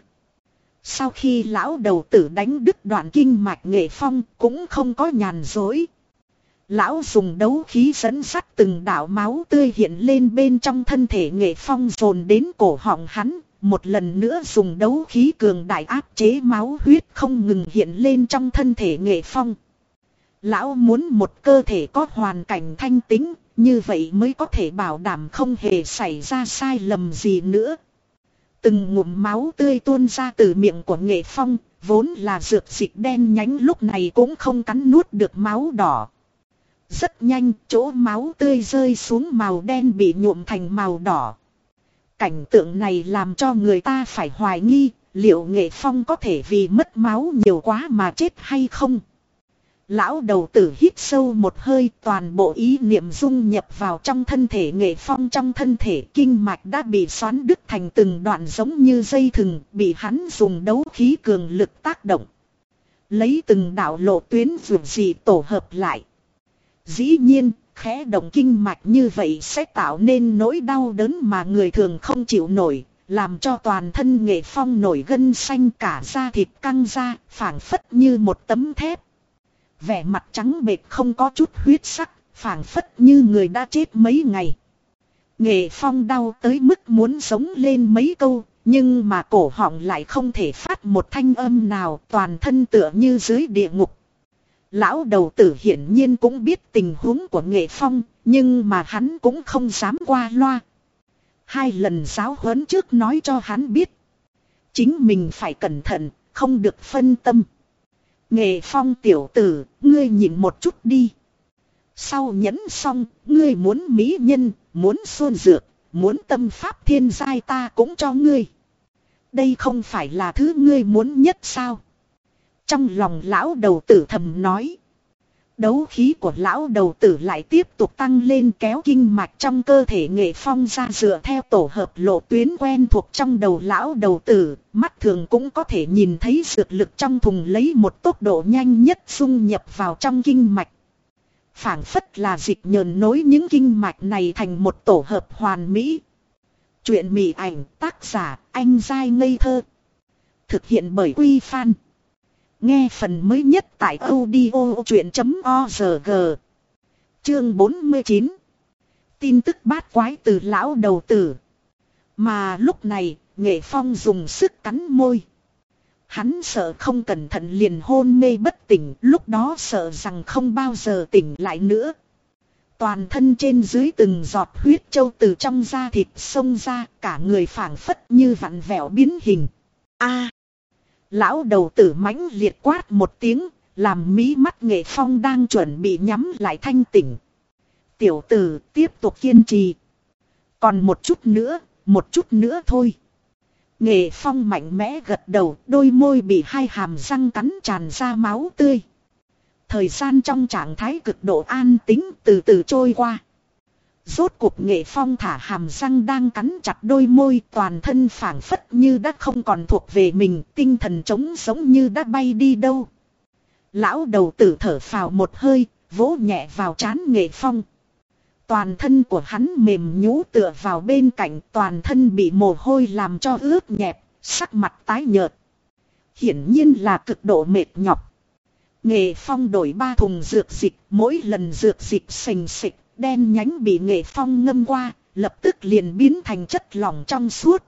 Sau khi lão đầu tử đánh đứt đoạn kinh mạch Nghệ Phong cũng không có nhàn dối. Lão dùng đấu khí dẫn sắt từng đạo máu tươi hiện lên bên trong thân thể Nghệ Phong dồn đến cổ họng hắn. Một lần nữa dùng đấu khí cường đại áp chế máu huyết không ngừng hiện lên trong thân thể Nghệ Phong. Lão muốn một cơ thể có hoàn cảnh thanh tính, như vậy mới có thể bảo đảm không hề xảy ra sai lầm gì nữa. Từng ngụm máu tươi tuôn ra từ miệng của nghệ phong, vốn là dược dịch đen nhánh lúc này cũng không cắn nuốt được máu đỏ. Rất nhanh, chỗ máu tươi rơi xuống màu đen bị nhuộm thành màu đỏ. Cảnh tượng này làm cho người ta phải hoài nghi, liệu nghệ phong có thể vì mất máu nhiều quá mà chết hay không? Lão đầu tử hít sâu một hơi toàn bộ ý niệm dung nhập vào trong thân thể nghệ phong trong thân thể kinh mạch đã bị xoắn đứt thành từng đoạn giống như dây thừng bị hắn dùng đấu khí cường lực tác động. Lấy từng đạo lộ tuyến vượt gì tổ hợp lại. Dĩ nhiên, khẽ động kinh mạch như vậy sẽ tạo nên nỗi đau đớn mà người thường không chịu nổi, làm cho toàn thân nghệ phong nổi gân xanh cả da thịt căng ra, phảng phất như một tấm thép. Vẻ mặt trắng bệch không có chút huyết sắc, phảng phất như người đã chết mấy ngày. Nghệ phong đau tới mức muốn sống lên mấy câu, nhưng mà cổ họng lại không thể phát một thanh âm nào toàn thân tựa như dưới địa ngục. Lão đầu tử hiển nhiên cũng biết tình huống của nghệ phong, nhưng mà hắn cũng không dám qua loa. Hai lần giáo huấn trước nói cho hắn biết. Chính mình phải cẩn thận, không được phân tâm. Nghệ phong tiểu tử, ngươi nhìn một chút đi. Sau nhẫn xong, ngươi muốn mỹ nhân, muốn xuân dược, muốn tâm pháp thiên giai ta cũng cho ngươi. Đây không phải là thứ ngươi muốn nhất sao? Trong lòng lão đầu tử thầm nói. Đấu khí của lão đầu tử lại tiếp tục tăng lên kéo kinh mạch trong cơ thể nghệ phong ra dựa theo tổ hợp lộ tuyến quen thuộc trong đầu lão đầu tử, mắt thường cũng có thể nhìn thấy dược lực trong thùng lấy một tốc độ nhanh nhất xung nhập vào trong kinh mạch. phảng phất là dịch nhờn nối những kinh mạch này thành một tổ hợp hoàn mỹ. Chuyện mị ảnh tác giả anh dai ngây thơ. Thực hiện bởi Quy Phan. Nghe phần mới nhất tại audio.org Chương 49. Tin tức bát quái từ lão đầu tử. Mà lúc này, nghệ phong dùng sức cắn môi. Hắn sợ không cẩn thận liền hôn mê bất tỉnh, lúc đó sợ rằng không bao giờ tỉnh lại nữa. Toàn thân trên dưới từng giọt huyết châu từ trong da thịt xông ra, cả người phảng phất như vặn vẹo biến hình. A. Lão đầu tử mãnh liệt quát một tiếng, làm mí mắt nghệ phong đang chuẩn bị nhắm lại thanh tỉnh. Tiểu tử tiếp tục kiên trì. Còn một chút nữa, một chút nữa thôi. Nghệ phong mạnh mẽ gật đầu, đôi môi bị hai hàm răng cắn tràn ra máu tươi. Thời gian trong trạng thái cực độ an tính từ từ trôi qua. Rốt cuộc nghệ phong thả hàm răng đang cắn chặt đôi môi toàn thân phảng phất như đã không còn thuộc về mình, tinh thần trống giống như đã bay đi đâu. Lão đầu tử thở phào một hơi, vỗ nhẹ vào chán nghệ phong. Toàn thân của hắn mềm nhũ tựa vào bên cạnh toàn thân bị mồ hôi làm cho ướt nhẹp, sắc mặt tái nhợt. Hiển nhiên là cực độ mệt nhọc. Nghệ phong đổi ba thùng dược dịch, mỗi lần dược dịch sình sịch đen nhánh bị nghệ phong ngâm qua, lập tức liền biến thành chất lỏng trong suốt.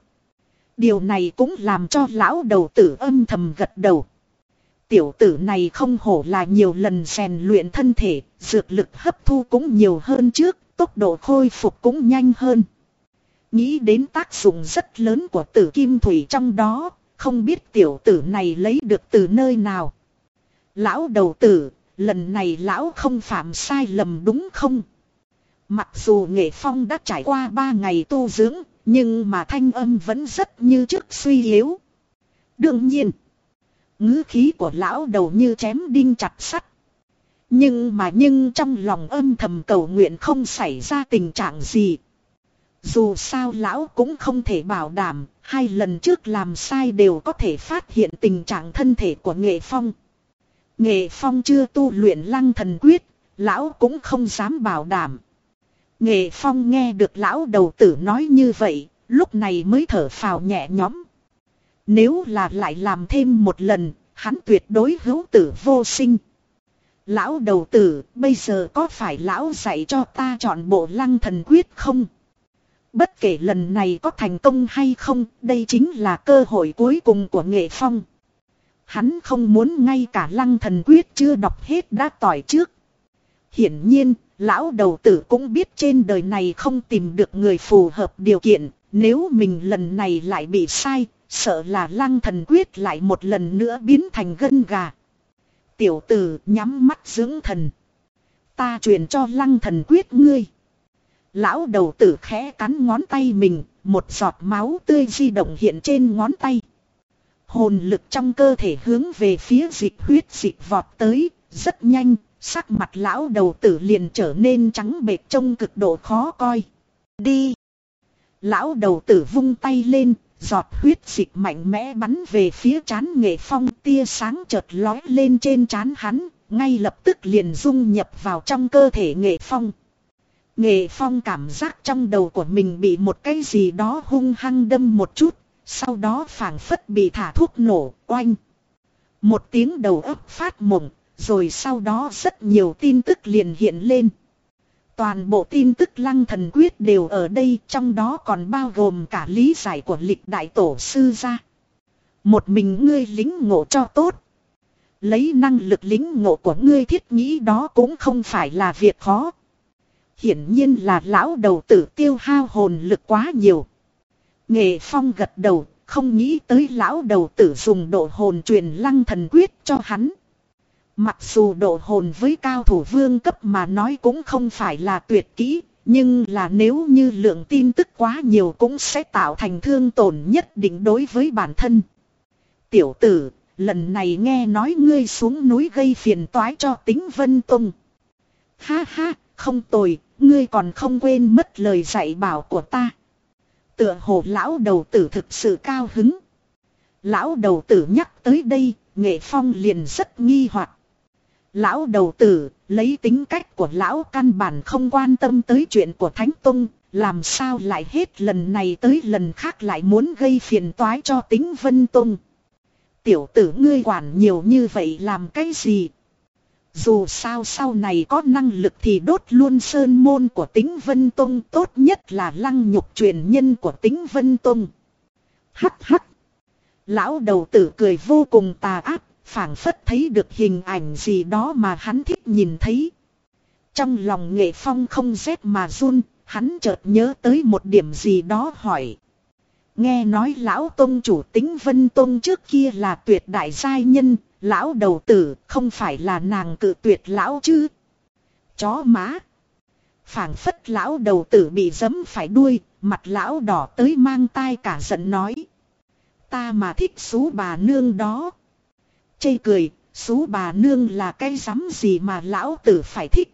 Điều này cũng làm cho lão đầu tử âm thầm gật đầu. Tiểu tử này không hổ là nhiều lần rèn luyện thân thể, dược lực hấp thu cũng nhiều hơn trước, tốc độ khôi phục cũng nhanh hơn. Nghĩ đến tác dụng rất lớn của tử kim thủy trong đó, không biết tiểu tử này lấy được từ nơi nào. Lão đầu tử, lần này lão không phạm sai lầm đúng không? Mặc dù nghệ phong đã trải qua 3 ngày tu dưỡng, nhưng mà thanh âm vẫn rất như trước suy yếu. Đương nhiên, ngữ khí của lão đầu như chém đinh chặt sắt. Nhưng mà nhưng trong lòng âm thầm cầu nguyện không xảy ra tình trạng gì. Dù sao lão cũng không thể bảo đảm, hai lần trước làm sai đều có thể phát hiện tình trạng thân thể của nghệ phong. Nghệ phong chưa tu luyện lăng thần quyết, lão cũng không dám bảo đảm. Nghệ Phong nghe được lão đầu tử nói như vậy, lúc này mới thở phào nhẹ nhõm. Nếu là lại làm thêm một lần, hắn tuyệt đối hữu tử vô sinh. Lão đầu tử, bây giờ có phải lão dạy cho ta chọn bộ lăng thần quyết không? Bất kể lần này có thành công hay không, đây chính là cơ hội cuối cùng của nghệ phong. Hắn không muốn ngay cả lăng thần quyết chưa đọc hết đã tỏi trước. Hiển nhiên, Lão đầu tử cũng biết trên đời này không tìm được người phù hợp điều kiện, nếu mình lần này lại bị sai, sợ là lăng thần quyết lại một lần nữa biến thành gân gà. Tiểu tử nhắm mắt dưỡng thần. Ta truyền cho lăng thần quyết ngươi. Lão đầu tử khẽ cắn ngón tay mình, một giọt máu tươi di động hiện trên ngón tay. Hồn lực trong cơ thể hướng về phía dịch huyết dịch vọt tới, rất nhanh, Sắc mặt lão đầu tử liền trở nên trắng bệch trông cực độ khó coi. Đi. Lão đầu tử vung tay lên, giọt huyết dịch mạnh mẽ bắn về phía chán nghệ phong tia sáng chợt lói lên trên chán hắn, ngay lập tức liền dung nhập vào trong cơ thể nghệ phong. Nghệ phong cảm giác trong đầu của mình bị một cái gì đó hung hăng đâm một chút, sau đó phảng phất bị thả thuốc nổ, oanh. Một tiếng đầu ấp phát mộng, rồi sau đó rất nhiều tin tức liền hiện lên. Toàn bộ tin tức lăng thần quyết đều ở đây trong đó còn bao gồm cả lý giải của lịch đại tổ sư ra. Một mình ngươi lính ngộ cho tốt. Lấy năng lực lính ngộ của ngươi thiết nghĩ đó cũng không phải là việc khó. Hiển nhiên là lão đầu tử tiêu hao hồn lực quá nhiều. Nghệ phong gật đầu, không nghĩ tới lão đầu tử dùng độ hồn truyền lăng thần quyết cho hắn. Mặc dù độ hồn với cao thủ vương cấp mà nói cũng không phải là tuyệt kỹ, nhưng là nếu như lượng tin tức quá nhiều cũng sẽ tạo thành thương tổn nhất định đối với bản thân. Tiểu tử, lần này nghe nói ngươi xuống núi gây phiền toái cho tính Vân Tông. Ha ha, không tồi, ngươi còn không quên mất lời dạy bảo của ta. Tựa hồ lão đầu tử thực sự cao hứng. Lão đầu tử nhắc tới đây, nghệ phong liền rất nghi hoặc. Lão đầu tử, lấy tính cách của lão căn bản không quan tâm tới chuyện của Thánh Tông, làm sao lại hết lần này tới lần khác lại muốn gây phiền toái cho tính Vân Tông. Tiểu tử ngươi quản nhiều như vậy làm cái gì? Dù sao sau này có năng lực thì đốt luôn sơn môn của tính Vân Tông tốt nhất là lăng nhục truyền nhân của tính Vân Tông. Hắc hắc. Lão đầu tử cười vô cùng tà ác, phảng phất thấy được hình ảnh gì đó mà hắn thích nhìn thấy. Trong lòng nghệ phong không rét mà run, hắn chợt nhớ tới một điểm gì đó hỏi. Nghe nói lão tôn chủ tính vân tôn trước kia là tuyệt đại giai nhân, lão đầu tử không phải là nàng cự tuyệt lão chứ. Chó má. phảng phất lão đầu tử bị dấm phải đuôi, mặt lão đỏ tới mang tai cả giận nói. Ta mà thích xú bà nương đó. Chê cười, xú bà nương là cái rắm gì mà lão tử phải thích.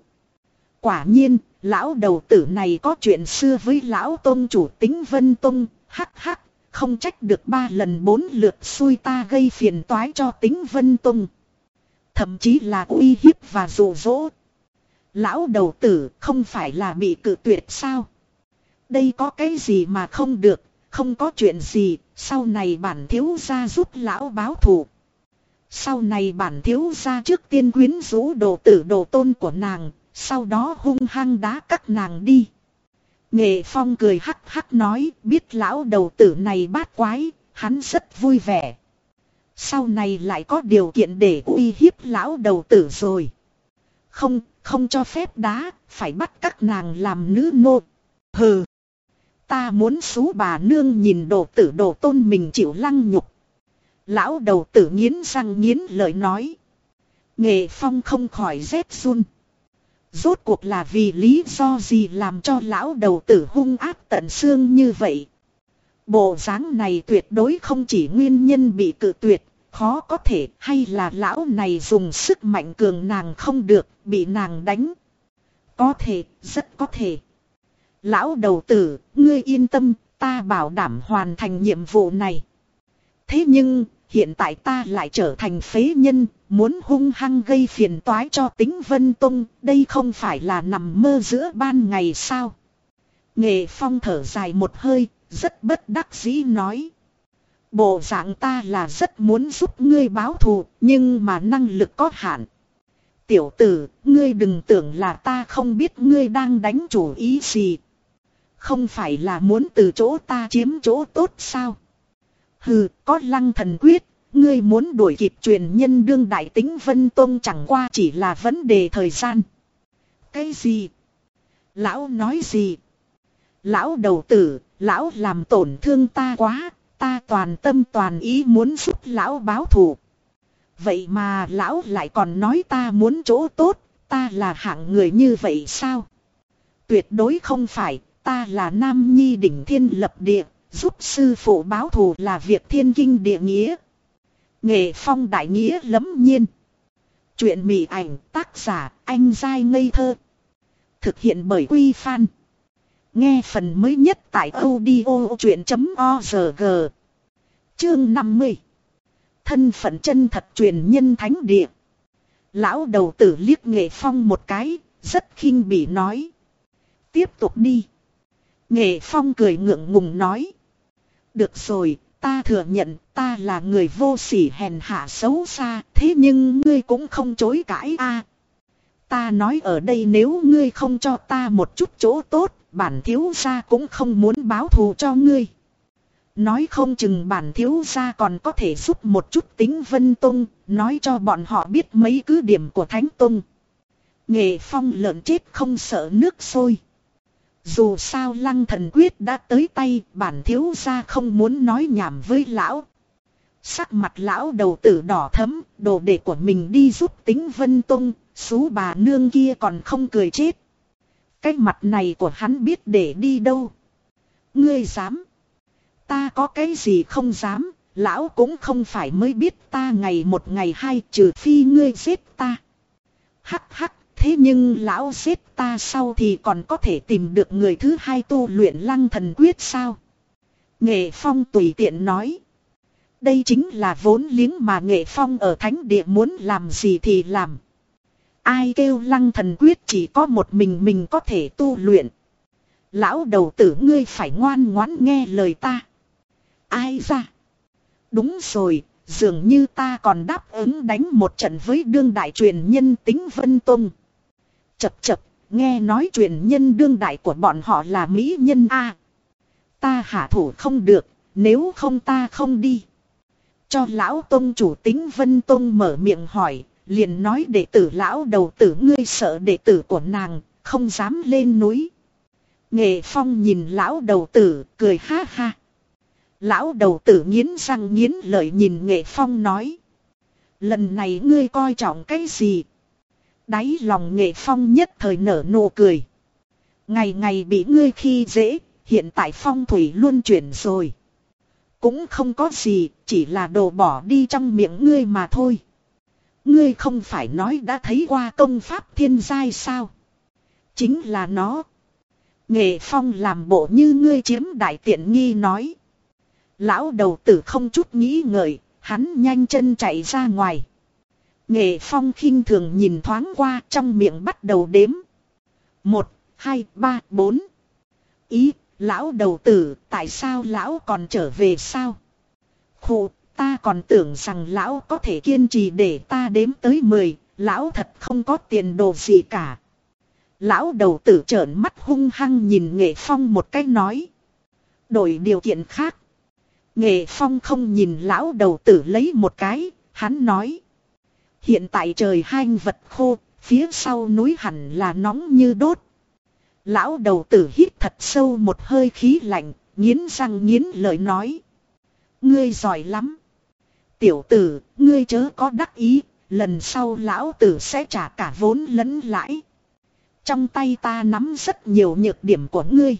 Quả nhiên, lão đầu tử này có chuyện xưa với lão tôn chủ tính vân tông, hắc hắc, không trách được ba lần bốn lượt xui ta gây phiền toái cho tính vân tông, Thậm chí là uy hiếp và dụ dỗ. Lão đầu tử không phải là bị cự tuyệt sao? Đây có cái gì mà không được, không có chuyện gì, sau này bản thiếu gia giúp lão báo thù. Sau này bản thiếu gia trước tiên quyến rũ đồ tử đồ tôn của nàng, sau đó hung hăng đá các nàng đi. Nghệ Phong cười hắc hắc nói biết lão đầu tử này bát quái, hắn rất vui vẻ. Sau này lại có điều kiện để uy hiếp lão đầu tử rồi. Không, không cho phép đá, phải bắt các nàng làm nữ nô. Hừ. Ta muốn xú bà nương nhìn đồ tử đồ tôn mình chịu lăng nhục. Lão đầu tử nghiến răng nghiến lời nói. Nghệ Phong không khỏi rét run. Rốt cuộc là vì lý do gì làm cho lão đầu tử hung ác tận xương như vậy. Bộ dáng này tuyệt đối không chỉ nguyên nhân bị cự tuyệt, khó có thể hay là lão này dùng sức mạnh cường nàng không được, bị nàng đánh. Có thể, rất có thể. Lão đầu tử, ngươi yên tâm, ta bảo đảm hoàn thành nhiệm vụ này. Thế nhưng, hiện tại ta lại trở thành phế nhân, muốn hung hăng gây phiền toái cho tính Vân Tông, đây không phải là nằm mơ giữa ban ngày sao. Nghệ Phong thở dài một hơi, rất bất đắc dĩ nói. Bộ dạng ta là rất muốn giúp ngươi báo thù, nhưng mà năng lực có hạn. Tiểu tử, ngươi đừng tưởng là ta không biết ngươi đang đánh chủ ý gì. Không phải là muốn từ chỗ ta chiếm chỗ tốt sao? Hừ, có lăng thần quyết, ngươi muốn đuổi kịp truyền nhân đương đại tính Vân Tông chẳng qua chỉ là vấn đề thời gian. Cái gì? Lão nói gì? Lão đầu tử, lão làm tổn thương ta quá, ta toàn tâm toàn ý muốn giúp lão báo thù. Vậy mà lão lại còn nói ta muốn chỗ tốt, ta là hạng người như vậy sao? Tuyệt đối không phải, ta là nam nhi đỉnh thiên lập địa, giúp sư phụ báo thù là việc thiên kinh địa nghĩa. Nghệ phong đại nghĩa lấm nhiên. Chuyện mị ảnh tác giả anh dai ngây thơ. Thực hiện bởi Quy Phan. Nghe phần mới nhất tại audio chuyện.org. Chương 50. Thân phận chân thật truyền nhân thánh địa. Lão đầu tử liếc nghệ phong một cái, rất khinh bỉ nói. Tiếp tục đi. Nghệ Phong cười ngượng ngùng nói. Được rồi, ta thừa nhận ta là người vô sỉ hèn hạ xấu xa, thế nhưng ngươi cũng không chối cãi a. Ta nói ở đây nếu ngươi không cho ta một chút chỗ tốt, bản thiếu gia cũng không muốn báo thù cho ngươi. Nói không chừng bản thiếu gia còn có thể giúp một chút tính vân tung, nói cho bọn họ biết mấy cứ điểm của thánh tung. Nghệ phong lợn chết không sợ nước sôi. Dù sao lăng thần quyết đã tới tay, bản thiếu gia không muốn nói nhảm với lão. Sắc mặt lão đầu tử đỏ thấm, đồ đệ của mình đi giúp tính vân tung, xú bà nương kia còn không cười chết. Cái mặt này của hắn biết để đi đâu. Ngươi dám. Ta có cái gì không dám, lão cũng không phải mới biết ta ngày một ngày hai trừ phi ngươi giết ta. Hắc hắc, thế nhưng lão giết ta sau thì còn có thể tìm được người thứ hai tu luyện lăng thần quyết sao? Nghệ Phong tùy tiện nói. Đây chính là vốn liếng mà Nghệ Phong ở thánh địa muốn làm gì thì làm. Ai kêu lăng thần quyết chỉ có một mình mình có thể tu luyện. Lão đầu tử ngươi phải ngoan ngoãn nghe lời ta. Ai ra? Đúng rồi, dường như ta còn đáp ứng đánh một trận với đương đại truyền nhân tính Vân Tông. Chập chập, nghe nói chuyện nhân đương đại của bọn họ là Mỹ nhân A. Ta hạ thủ không được, nếu không ta không đi. Cho lão tông chủ tính Vân Tông mở miệng hỏi, liền nói đệ tử lão đầu tử ngươi sợ đệ tử của nàng, không dám lên núi. Nghệ Phong nhìn lão đầu tử, cười ha ha. Lão đầu tử nghiến răng nghiến lợi nhìn Nghệ Phong nói. Lần này ngươi coi trọng cái gì? Đáy lòng Nghệ Phong nhất thời nở nụ cười. Ngày ngày bị ngươi khi dễ, hiện tại phong thủy luôn chuyển rồi. Cũng không có gì, chỉ là đồ bỏ đi trong miệng ngươi mà thôi. Ngươi không phải nói đã thấy qua công pháp thiên giai sao? Chính là nó. Nghệ phong làm bộ như ngươi chiếm đại tiện nghi nói. Lão đầu tử không chút nghĩ ngợi, hắn nhanh chân chạy ra ngoài. Nghệ phong khinh thường nhìn thoáng qua trong miệng bắt đầu đếm. Một, hai, ba, bốn. Ý, lão đầu tử, tại sao lão còn trở về sao? Khụ, ta còn tưởng rằng lão có thể kiên trì để ta đếm tới mười, lão thật không có tiền đồ gì cả. Lão đầu tử trợn mắt hung hăng nhìn nghệ phong một cách nói. Đổi điều kiện khác. Nghệ phong không nhìn lão đầu tử lấy một cái, hắn nói. Hiện tại trời hanh vật khô, phía sau núi hẳn là nóng như đốt. Lão đầu tử hít thật sâu một hơi khí lạnh, nghiến răng nghiến lời nói. Ngươi giỏi lắm. Tiểu tử, ngươi chớ có đắc ý, lần sau lão tử sẽ trả cả vốn lẫn lãi. Trong tay ta nắm rất nhiều nhược điểm của ngươi.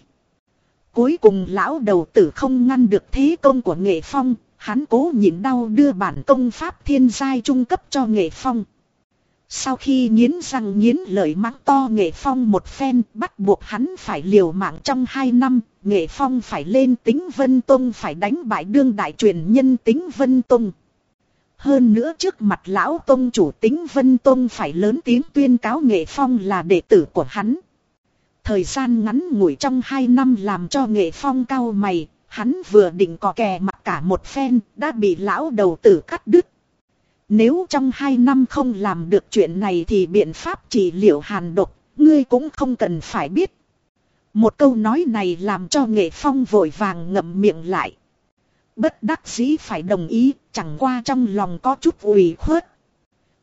Cuối cùng lão đầu tử không ngăn được thế công của nghệ phong, hắn cố nhịn đau đưa bản công pháp thiên giai trung cấp cho nghệ phong. Sau khi nghiến răng nghiến lợi mắng to nghệ phong một phen bắt buộc hắn phải liều mạng trong hai năm, nghệ phong phải lên tính vân tông phải đánh bại đương đại truyền nhân tính vân tông. Hơn nữa trước mặt lão tông chủ tính vân tông phải lớn tiếng tuyên cáo nghệ phong là đệ tử của hắn. Thời gian ngắn ngủi trong hai năm làm cho nghệ phong cao mày, hắn vừa định có kè mặt cả một phen, đã bị lão đầu tử cắt đứt. Nếu trong hai năm không làm được chuyện này thì biện pháp trị liệu hàn độc, ngươi cũng không cần phải biết. Một câu nói này làm cho nghệ phong vội vàng ngậm miệng lại. Bất đắc dĩ phải đồng ý, chẳng qua trong lòng có chút ủy khuất.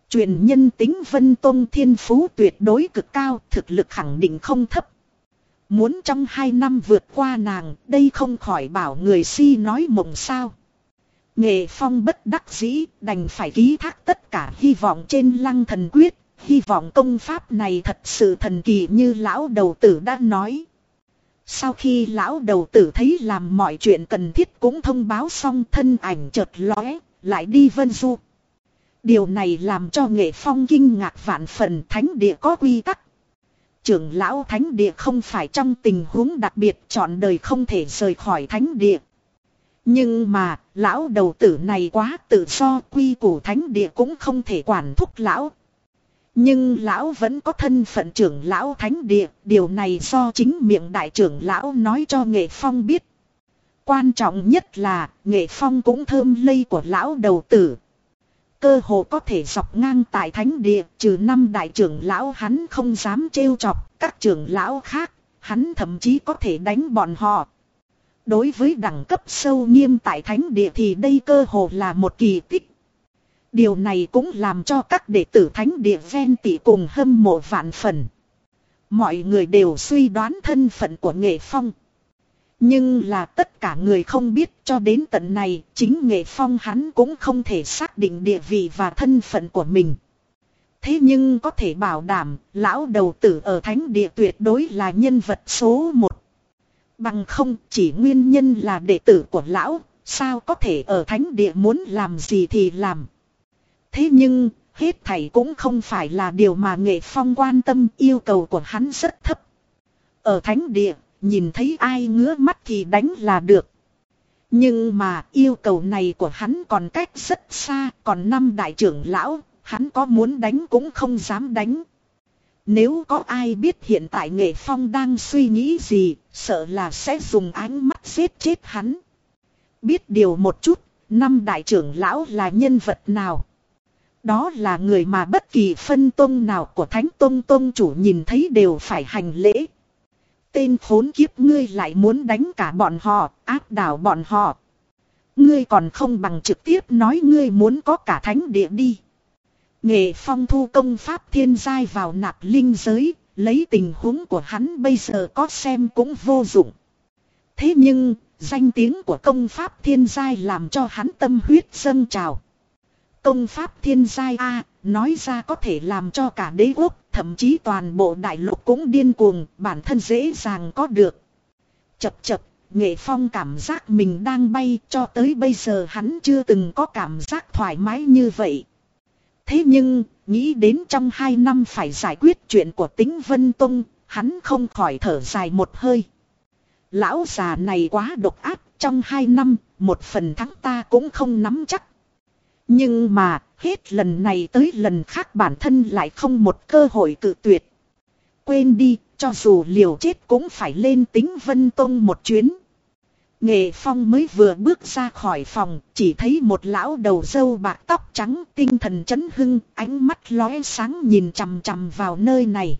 Truyền nhân tính Vân Tông Thiên Phú tuyệt đối cực cao, thực lực khẳng định không thấp. Muốn trong hai năm vượt qua nàng, đây không khỏi bảo người si nói mộng sao. Nghệ Phong bất đắc dĩ, đành phải ký thác tất cả hy vọng trên lăng thần quyết, hy vọng công pháp này thật sự thần kỳ như lão đầu tử đã nói. Sau khi lão đầu tử thấy làm mọi chuyện cần thiết cũng thông báo xong thân ảnh chợt lóe, lại đi vân du. Điều này làm cho nghệ phong kinh ngạc vạn phần thánh địa có quy tắc. Trưởng lão thánh địa không phải trong tình huống đặc biệt chọn đời không thể rời khỏi thánh địa. Nhưng mà, lão đầu tử này quá tự do quy củ thánh địa cũng không thể quản thúc lão. Nhưng lão vẫn có thân phận trưởng lão thánh địa, điều này do chính miệng đại trưởng lão nói cho nghệ phong biết. Quan trọng nhất là, nghệ phong cũng thơm lây của lão đầu tử. Cơ hồ có thể dọc ngang tại thánh địa, trừ năm đại trưởng lão hắn không dám trêu chọc, các trưởng lão khác, hắn thậm chí có thể đánh bọn họ. Đối với đẳng cấp sâu nghiêm tại thánh địa thì đây cơ hồ là một kỳ tích. Điều này cũng làm cho các đệ tử thánh địa ven tỷ cùng hâm mộ vạn phần. Mọi người đều suy đoán thân phận của nghệ phong. Nhưng là tất cả người không biết cho đến tận này, chính nghệ phong hắn cũng không thể xác định địa vị và thân phận của mình. Thế nhưng có thể bảo đảm, lão đầu tử ở thánh địa tuyệt đối là nhân vật số một. Bằng không chỉ nguyên nhân là đệ tử của lão, sao có thể ở thánh địa muốn làm gì thì làm. Thế nhưng, hết thảy cũng không phải là điều mà nghệ phong quan tâm yêu cầu của hắn rất thấp. Ở thánh địa, nhìn thấy ai ngứa mắt thì đánh là được. Nhưng mà yêu cầu này của hắn còn cách rất xa, còn năm đại trưởng lão, hắn có muốn đánh cũng không dám đánh. Nếu có ai biết hiện tại nghệ phong đang suy nghĩ gì, sợ là sẽ dùng ánh mắt giết chết hắn. Biết điều một chút, năm đại trưởng lão là nhân vật nào? Đó là người mà bất kỳ phân tôn nào của Thánh Tông Tông chủ nhìn thấy đều phải hành lễ. Tên khốn kiếp ngươi lại muốn đánh cả bọn họ, áp đảo bọn họ. Ngươi còn không bằng trực tiếp nói ngươi muốn có cả thánh địa đi. Nghệ phong thu công pháp thiên giai vào nạp linh giới, lấy tình huống của hắn bây giờ có xem cũng vô dụng. Thế nhưng, danh tiếng của công pháp thiên giai làm cho hắn tâm huyết dâng trào. Công pháp thiên giai A, nói ra có thể làm cho cả đế quốc, thậm chí toàn bộ đại lục cũng điên cuồng, bản thân dễ dàng có được. Chập chập, nghệ phong cảm giác mình đang bay cho tới bây giờ hắn chưa từng có cảm giác thoải mái như vậy. Thế nhưng, nghĩ đến trong hai năm phải giải quyết chuyện của tính Vân Tông, hắn không khỏi thở dài một hơi. Lão già này quá độc ác, trong hai năm, một phần thắng ta cũng không nắm chắc. Nhưng mà, hết lần này tới lần khác bản thân lại không một cơ hội cự tuyệt. Quên đi, cho dù liều chết cũng phải lên tính Vân Tông một chuyến. Nghệ Phong mới vừa bước ra khỏi phòng, chỉ thấy một lão đầu dâu bạc tóc trắng tinh thần chấn hưng, ánh mắt lóe sáng nhìn chằm chằm vào nơi này.